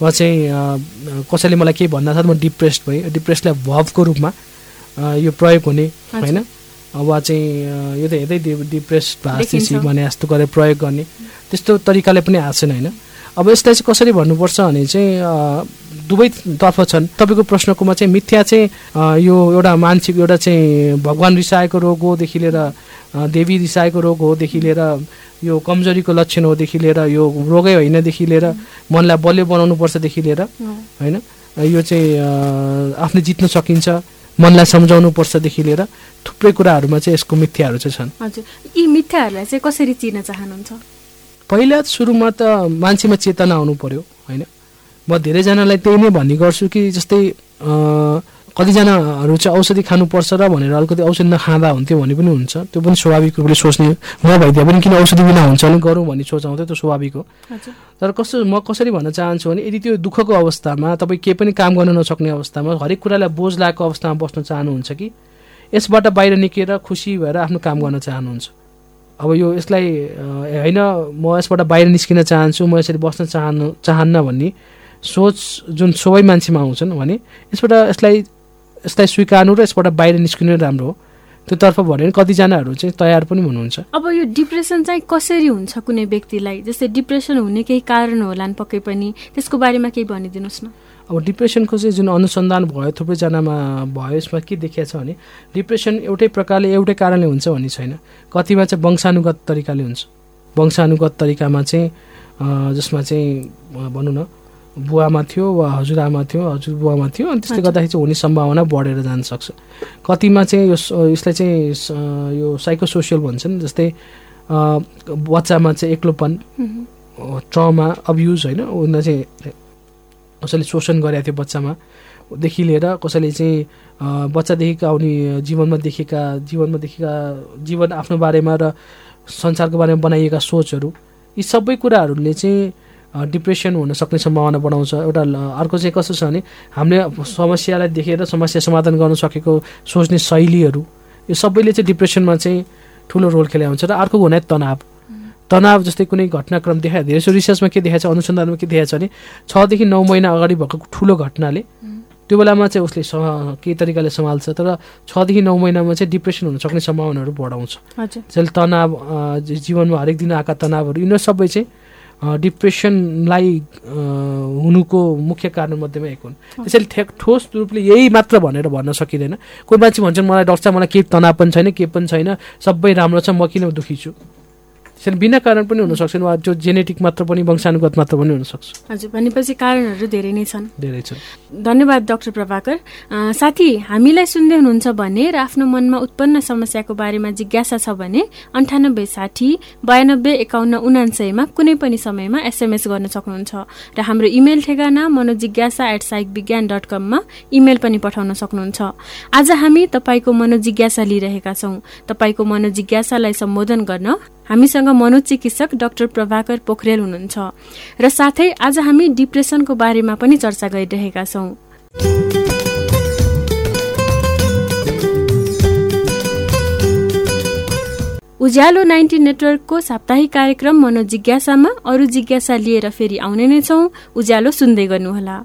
वा चाहिँ कसैले मलाई केही भन्नासाथ म डिप्रेस्ड भएँ। डिप्रेसलाई भवको रूपमा यो प्रयोग हुने। होइन? वा चाहिँ यो त हेर्दै डिप्रेस्ड देखिन्छ। भाषी भने जस्तो गरेर प्रयोग गर्ने। त्यस्तो तरिकाले पनि आएको छैन होइन। अब यसलाई चाहिँ कसरी भन्नुपर्छ भने चाहिँ दुवैतर्फ छन्। तपाईँको प्रश्नकोमा चाहिँ मिथ्या चाहिँ यो एउटा मानसिक एउटा चाहिँ भगवान् रिसाएको रोग होदेखि लिएर देवी रिसाएको रोग होदेखि लिएर यो कमजोरीको लक्षण होदेखि लिएर यो रोगै होइनदेखि लिएर मनलाई बलियो बनाउनु पर्छदेखि लिएर होइन? यो चाहिँ अ, आफूले जित्न सकिन्छ। मनलाई सम्झाउनु पर्छदेखि लिएर। थुप्रै कुराहरूमा चाहिँ यसको मिथ्याहरू चाहिँ छन्। हजुर। यी मिथ्याहरूलाई चाहिँ कसरी चिर्न चाहनुहुन्छ? पहिला सुरुमा त मान्छेमा चेतना आउनु पर्यो होइन? म धेरैजनालाई त्यही नै भन्ने गर्छु कि जस्तै कतिजनाहरू चाहिँ औषधि खानुपर्छ र भनेर अलिकति औषधि नखाँदा हुन्थ्यो भने पनि हुन्छ। त्यो पनि स्वाभाविक रूपले सोच्ने म भइदिए पनि किन औषधि बिना हुन्छ भने गरौँ भन्ने सोच आउँथ्यो त्यो स्वाभाविक हो। तर कस्तो म कसरी भन्न चाहन्छु भने यदि त्यो दुःखको अवस्थामा तपाईँ केही पनि काम गर्न नसक्ने अवस्थामा हरेक कुरालाई बोझ लागेको अवस्थामा बस्न चाहनुहुन्छ कि? यसबाट बाहिर निस्केर खुसी भएर आफ्नो काम गर्न चाहनुहुन्छ। अब यो यसलाई होइन म यसबाट बाहिर निस्किन चाहन्छु म यसरी बस्न चाहनु चाहन्न भन्ने सोच जुन सबै मान्छेमा आउँछन् भने यसबाट यसलाई यसलाई स्वीकार्नु र यसबाट बाहिर निस्किनु राम्रो हो। त्योतर्फ भन्यो भने कतिजनाहरू चाहिँ तयार पनि हुनुहुन्छ। अब यो डिप्रेसन चाहिँ कसरी हुन्छ कुनै व्यक्तिलाई? जस्तै डिप्रेसन हुने केही कारण होलान् पक्कै पनि। त्यसको बारेमा केही भनिदिनुहोस् न। अब डिप्रेसनको चाहिँ जुन अनुसन्धान भयो थुप्रैजनामा भयो यसमा के देखिएको छ भने डिप्रेसन एउटै प्रकारले एउटै कारणले हुन्छ भन्ने छैन। कतिमा चाहिँ वंशानुगत तरिकाले हुन्छ। वंशानुगत तरिकामा चाहिँ जसमा चाहिँ भनौँ न बुवामा थियो वा हजुरआमा थियो हजुरबुवामा थियो अनि त्यसले हजुर। गर्दाखेरि चाहिँ हुने सम्भावना बढेर जान सक्छ कतिमा चाहिँ यो यसलाई चाहिँ यो साइकोसोसियल भन्छन् जस्तै बच्चामा चाहिँ एक्लोपन। ट्रमा अब्युज होइन उनीलाई चाहिँ कसैले शोषण गरेको थियो बच्चामा देखि लिएर कसैले चाहिँ बच्चादेखिको आउने जीवनमा देखेका जीवनमा देखेका जीवन आफ्नो बारेमा र संसारको बारेमा बनाइएका सोचहरू यी सबै कुराहरूले चाहिँ डिप्रेसन हुन सक्ने सम्भावना बढाउँछ। एउटा अर्को चाहिँ कस्तो छ भने हामीले समस्यालाई देखेर समस्या समाधान गर्न सकेको सोच्ने शैलीहरू यो सबैले चाहिँ डिप्रेसनमा चाहिँ ठुलो रोल खेलेको हुन्छ र अर्को हुने तनाव। तनाव जस्तै कुनै घटनाक्रम देखायो धेरै जसो रिसर्चमा के देखाएको छ अनुसन्धानमा के देखाएको छ भने छदेखि नौ महिना अगाडि भएको ठुलो घटनाले त्यो बेलामा चाहिँ उसले स- केही तरिकाले सम्हाल्छ तर छदेखि नौ महिनामा चाहिँ डिप्रेसन हुन सक्ने सम्भावनाहरू बढाउँछ। त्यसैले तनाव जीवनमा हरेक दिन आएका तनावहरू यिनीहरू सबै चाहिँ डिप्रेसनलाई हुनुको मुख्य कारण मध्येमा एक हुन्। त्यसैले ठे ठोस रूपले यही मात्र भनेर भन्न सकिँदैन। कोही मान्छे भन्छन् मलाई डक्टर मलाई केही तनाव पनि छैन केही पनि छैन सबै राम्रो छ म किन दुखी छु? त्यसैले बिना कारण पनि हुन सक्छन् वा त्यो जेनेटिक मात्र पनि वंशानुगत मात्र पनि हुनसक्छ। हजुर भनेपछि कारणहरू धेरै नै छन्। धेरै छ धन्यवाद डाक्टर प्रभाकर। साथी हामीलाई सुन्दै हुनुहुन्छ भने र आफ्नो मनमा उत्पन्न समस्याको बारेमा जिज्ञासा छ भने अन्ठानब्बे साठी बयानब्बे एकाउन्न उनान्सयमा कुनै पनि समयमा एसएमएस गर्न सक्नुहुन्छ र हाम्रो इमेल ठेगाना मनोजिज्ञासा एट साइक विज्ञान डट कममा इमेल पनि पठाउन सक्नुहुन्छ। आज हामी तपाईँको मनोजिज्ञासा लिइरहेका छौँ। तपाईँको मनोजिज्ञासालाई सम्बोधन गर्न हामीसँग मनोचिकित्सक डाक्टर प्रभाकर पोखरेल हुनुहुन्छ र साथै आज हामी डिप्रेसनको बारेमा पनि चर्चा गरिरहेका छौँ। उज्यालो नाइन्टी नेटवर्कको साप्ताहिक कार्यक्रम मनोजिज्ञासामा अरू जिज्ञासा लिएर फेरि आउने नै छौँ। उज्यालो सुन्दै गर्नुहोला।